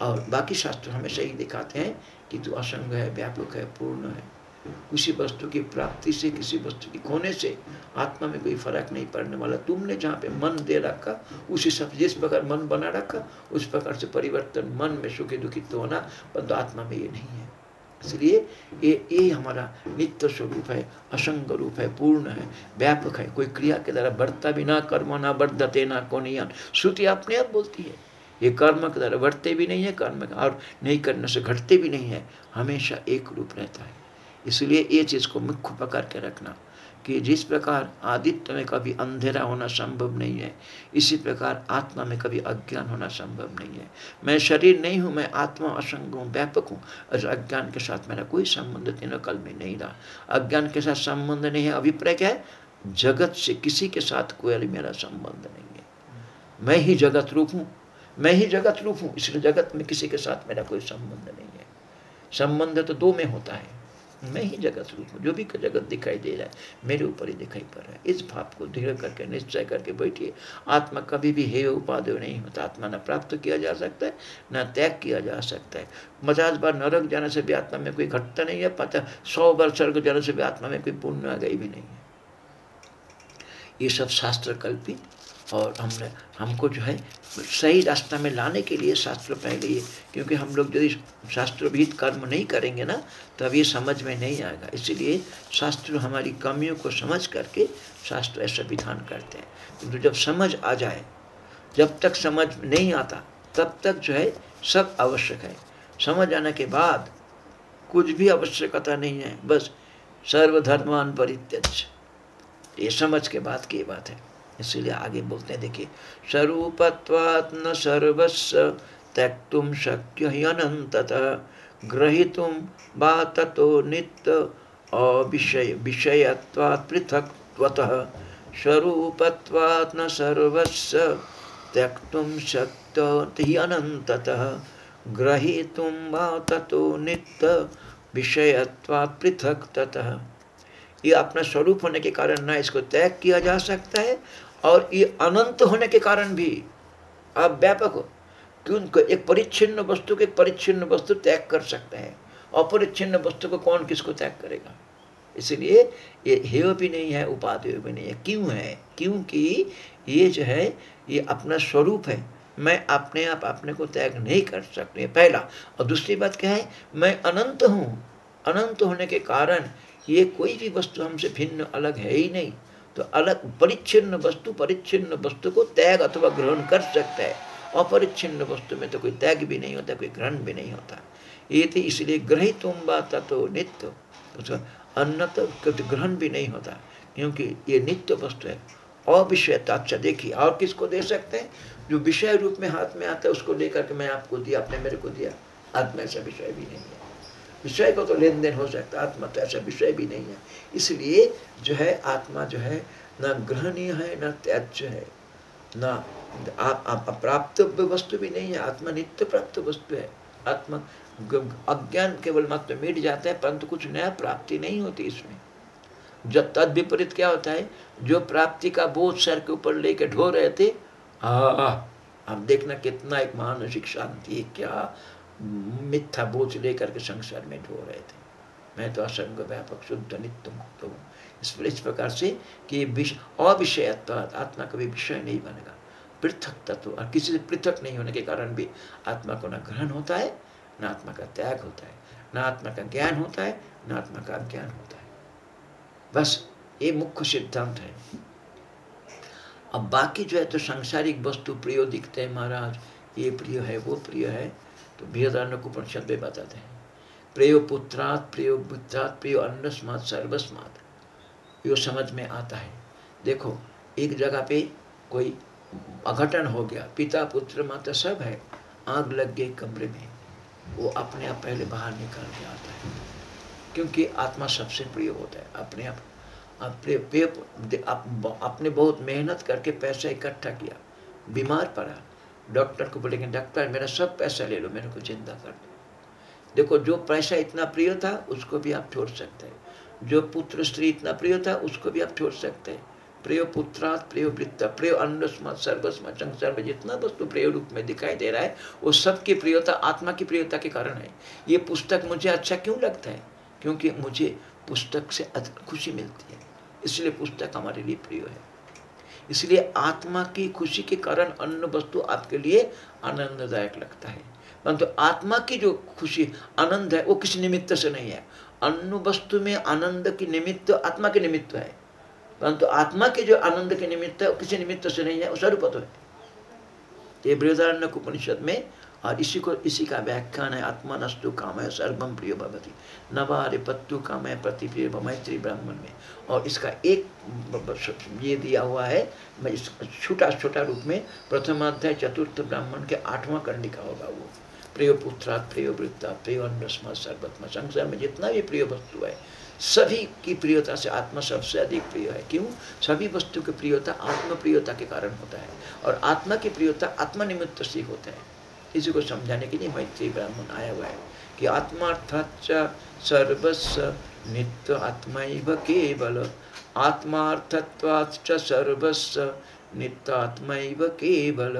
और बाकी शास्त्र हमें सही दिखाते हैं कि तू असंग है, व्यापक है, पूर्ण है। किसी वस्तु की प्राप्ति से, किसी वस्तु की खोने से आत्मा में कोई फ़र्क नहीं पड़ने वाला। तुमने जहाँ पे मन दे रखा, उसी सब, जिस प्रकार मन बना रखा, उस प्रकार से परिवर्तन मन में सुखी दुखित तो होना, परंतु आत्मा में ये नहीं है। इसलिए ये ये हमारा नित्य स्वरूप है, असंग रूप है, पूर्ण है, व्यापक है। कोई क्रिया के द्वारा बढ़ता भी ना, कर्म ना बढ़ते, ना कौन श्रुति अपने आप बोलती है। ये कर्म के द्वारा बढ़ते भी नहीं है, कर्म और नहीं करने से घटते भी नहीं है। हमेशा एक रूप रहता है। इसलिए ये चीज़ को मुख्य पकड़ के रखना। कि जिस प्रकार आदित्य में कभी अंधेरा होना संभव नहीं है, इसी प्रकार आत्मा में कभी अज्ञान होना संभव नहीं है। मैं शरीर नहीं हूँ, मैं आत्मा असंग हूँ, व्यापक हूँ, और अज्ञान के साथ मेरा कोई संबंध तीनों कल में नहीं रहा। अज्ञान के साथ संबंध नहीं है, अभिप्राय क्या है? जगत से किसी के साथ कोई मेरा संबंध नहीं है। मैं ही जगत रूप हूँ, मैं ही जगत रूप हूँ, इसलिए जगत में किसी के साथ मेरा कोई संबंध नहीं है। संबंध तो दो में होता है। मैं ही जगत रूप हूँ, जो भी जगत दिखाई दे रहा है, मेरे ऊपर ही दिखाई पड़ रहा है। इस भाव को दृढ़ करके, निश्चय करके बैठिए। आत्मा कभी भी हे उपादेय नहीं होता। आत्मा न प्राप्त किया जा सकता है, न त्याग किया जा सकता है। पचास बार नरक जाने से भी आत्मा में कोई घटता नहीं है पचास सौ बार स्वर्ग जाने से भी आत्मा में कोई पुण्य आ गई भी नहीं है। ये सब शास्त्र कल्पित और हमने, हमको जो है सही रास्ता में लाने के लिए शास्त्र पहले ये क्योंकि हम लोग यदि शास्त्रभीत कर्म नहीं करेंगे ना, तब ये समझ में नहीं आएगा। इसीलिए शास्त्र हमारी कमियों को समझ करके शास्त्र ऐसा विधान करते हैं। किंतु तो जब समझ आ जाए, जब तक समझ नहीं आता, तब तक जो है सब आवश्यक है। समझ आने के बाद कुछ भी आवश्यकता नहीं है, बस सर्वधर्मान परित्यज ये समझ के बाद की बात है। इसीलिए आगे बोलते हैं, देखिए, स्वरूपत्वात् न सर्वस्व त्यक्तुम शक्य ही अनंततः ग्रहीतुम ततो नित्य अविषय, विषयत्वात् पृथक्त्वतः स्वरूपत्वात् न सर्वस्व त्यक्तुम शक्य ही अनंततः ग्रहीतुम बा ततो नित्य विषयत्वात् पृथक ये अपना स्वरूप होने के कारण ना इसको त्याग किया जा सकता है और ये अनंत होने के कारण भी आप व्यापक हो क्यों एक परिच्छिन्न वस्तु के परिच्छिन्न वस्तु त्याग कर सकते हैं। अपरिच्छिन्न वस्तु को कौन किसको त्याग करेगा? इसलिए ये हेव भी नहीं है, उपादेय भी नहीं है। क्यों है? क्योंकि ये जो है, ये अपना स्वरूप है। मैं अपने आप अपने को त्याग नहीं कर सकते। पहला। और दूसरी बात क्या है? मैं अनंत हूँ। अनंत होने के कारण ये कोई भी वस्तु हमसे भिन्न अलग है ही नहीं। तो अलग परिच्छिन्न वस्तु परिच्छिन्न वस्तु को त्याग अथवा ग्रहण कर सकता है। अपरिच्छिन्न वस्तु में तो कोई त्याग भी नहीं होता, कोई ग्रहण भी नहीं होता। ये थी इसलिए ग्रहित बात तो नित्य। तो अन्न तो ग्रहण भी नहीं होता, क्योंकि ये नित्य वस्तु है। अविषयता अच्छा देखिए, और किसको दे सकते हैं? जो विषय रूप में हाथ में आता है, उसको लेकर के मैं आपको दिया, आपने मेरे को दिया। आत्मा ऐसा विषय भी नहीं है। विषय को तो लेन देन हो सकता आत्मा तो ऐसा विषय भी नहीं है। इसलिए जो है आत्मा जो है न ग्रहणीय है न त्याज्य है न आप, आप अप्राप्त वस्तु भी नहीं है आत्मा नित्य प्राप्त वस्तु है। आत्मा अज्ञान केवल मात्र मिट जाता है परंतु कुछ नया प्राप्ति नहीं होती इसमें। जब तद विपरीत क्या होता है जो प्राप्ति का बोझ सर के ऊपर लेके ढो रहे थे अब देखना कितना एक मानसिक शांति क्या मिथ्या बोझ लेकर के संसार में ढो रहे थे। मैं तो असंग व्यापक शुद्ध नित्य मुक्त हूँ। इस प्रकार से कि अविषय आत्मा कभी विषय नहीं बनेगा। पृथक तत्व और किसी से पृथक नहीं होने के कारण भी आत्मा को न ग्रहण होता है, न आत्मा का त्याग होता है, न आत्मा का ज्ञान होता है, न आत्मा का अज्ञान होता है। बस ये मुख्य सिद्धांत है। अब बाकी जो है तो सांसारिक वस्तु प्रिय दिखते हैं महाराज। ये प्रिय है, वो प्रिय है तो बृहदारण्य उपनिषद में बताते हैं। प्रियो पुत्रात प्रियो पुत्रात प्रियो अन्नस्मात सर्वस्मात। यो समझ में आता है। देखो, एक जगह पे कोई अघटन हो गया, पिता, पुत्र, माता सब है, आग लग गई कमरे में। वो अपने आप पहले बाहर निकल के आता है। क्योंकि आत्मा सबसे प्रिय होता है, अपने आप। अपने आपने बहुत मेहनत करके पैसा इकट्ठा किया, बीमार पड़ा डॉक्टर को बोलेंगे, डॉक्टर, मेरा सब पैसा ले लो, मेरे को ज़िंदा कर दो। देखो, जो पैसा इतना प्रिय था, उसको भी आप छोड़ सकते हैं। जो पुत्र स्त्री इतना प्रिय था, उसको भी आप छोड़ सकते हैं। प्रिय पुत्रात, प्रिय वृत्ता, प्रिय अन्नस्मत सर्वस्मत संसार में जितना वस्तु प्रिय रूप में दिखाई दे रहा है, वो सबकी प्रियता, आत्मा की प्रियता के कारण है। ये पुस्तक मुझे अच्छा क्यों लगता है? क्योंकि मुझे पुस्तक से खुशी मिलती है। इसलिए पुस्तक हमारे लिए प्रिय है। इसलिए आत्मा की खुशी के कारण अन्य वस्तु आपके लिए आनंददायक लगता है। परंतु आत्मा की जो खुशी, आनंद है, वो किसी निमित्त से नहीं है। अन्य वस्तु में आनंद की निमित्त आत्मा के निमित्त है। परंतु आत्मा के जो आनंद के निमित्त है, वो किसी निमित्त से नहीं है, वो स्वरूपत है। ये बृहदारण्य उपनिषद में और इसी को, इसी का व्याख्यान है आत्मा नस्तु काम है सर्वम प्रिय भवती। नवारे पत्तु काम है प्रतिप्रिय मैत्री ब्राह्मण में। और इसका एक ये दिया हुआ है, मैं इस छोटा छोटा रूप में प्रथमाध्याय चतुर्थ ब्राह्मण के आठवां करने का होगा वो। प्रिय पुत्रा प्रिय वृत्ता प्रिय अन्नस्मा सर्वत्मा संसार में जितना भी प्रिय वस्तु है, सभी की प्रियता से आत्मा सबसे अधिक प्रिय है। क्यों? सभी वस्तु की प्रियता आत्म प्रियता के कारण होता है। और आत्मा की प्रियता आत्मा निमित्त से होता है। इसी को समझाने के लिए मैत्री ब्राह्मण आया हुआ है कि आत्मार्थाच सर्वस्व नित्य आत्मा केवल। आत्मार्थत्वाच सर्वस्व नित्य आत्मा केवल।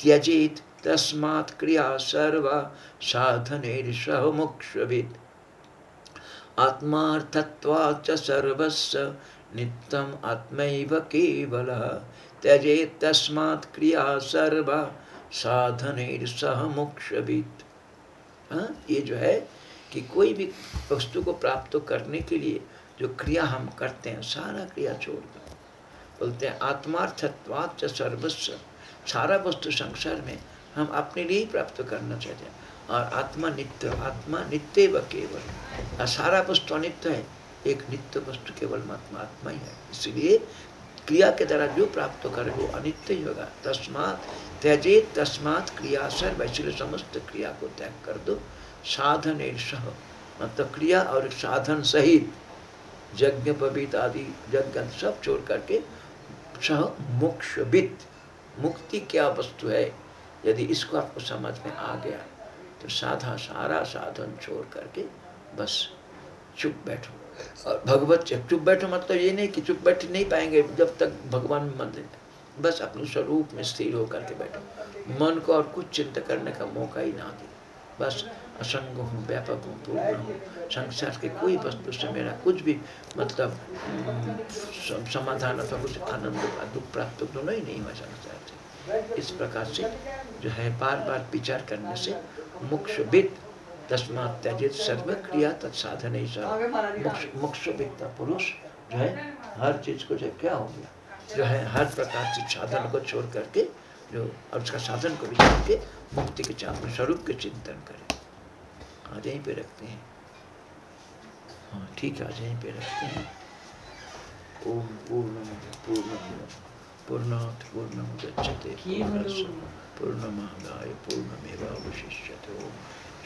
त्यजेत तस्मात् क्रिया सर्वा साधने मोक्षविद आत्मार्थत्वाच सर्वस्व नित्यम आत्मैव केवल। त्यजेत तस्मात् क्रिया सर्वा साधन सह मोक्षविद हाँ ये जो है कि कोई भी वस्तु को प्राप्त करने के लिए जो क्रिया हम करते हैं, सारा क्रिया छोड़ कर बोलते हैं आत्मार्थत्वाच सर्वस्व। सारा वस्तु संसार में हम अपने लिए ही प्राप्त करना चाहते हैं। और आत्मा नित्य आत्मा नित्य व केवल। और सारा वस्तु अनित्य है, एक नित्य वस्तु केवल आत्मा आत्मा ही है। इसलिए क्रिया के द्वारा जो प्राप्त करे वो अनित्य ही होगा। तस्मात त्यजे तस्मात क्रिया सर्व इसलिए समस्त क्रिया को त्याग कर दो। साधन सह मतलब क्रिया और साधन सहित, यज्ञ, पवित आदि, यज्ञ सब छोड़ करके सह मोक्षविद मुक्ति क्या वस्तु है? यदि इसको आपको समझ में आ गया तो साधा, सारा साधन छोड़ करके बस चुप बैठो। और भगवत चुप बैठो मतलब ये नहीं कि चुप बैठ नहीं पाएँगे, जब तक भगवान में मन दे बस अपने स्वरूप में स्थिर होकर के बैठो। मन को और कुछ चिंता करने का मौका ही ना दे। बस असंग हूँ व्यापक हूँ पूर्ण हूँ। संसार के कोई वस्तु से मेरा कुछ भी मतलब हम्म, समाधान अथवा कुछ आनंद व दुख प्राप्त दोनों ही नहीं हुआ संसार से इस प्रकार से जो है बार बार विचार करने से मोक्ष विद तस्मात त्यजित सर्व क्रिया तत्साधन ही सब मोक्ष मोक्ष विद्ता पुरुष जो है हर चीज़ को जो क्या हो गया? जो है हर प्रकार से साधन को छोड़ करके जो और उसका साधन को भी छोड़ के मुक्ति के चाप स्वरूप के चिंतन करें। आज यहीं पे रखते हैं। हाँ ठीक है आज यहीं पे रखते हैं। ओम पूर्ण पूर्ण पूर्णात् पूर्णमुदच्यते। पूर्णस्य पूर्णमादाय पूर्णमेवावशिष्यते। ओम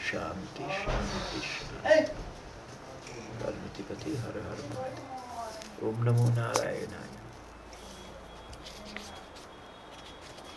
शांति शांति शांति पार्वतीपति हर हर महादेव। ओम नमो नारायणाय।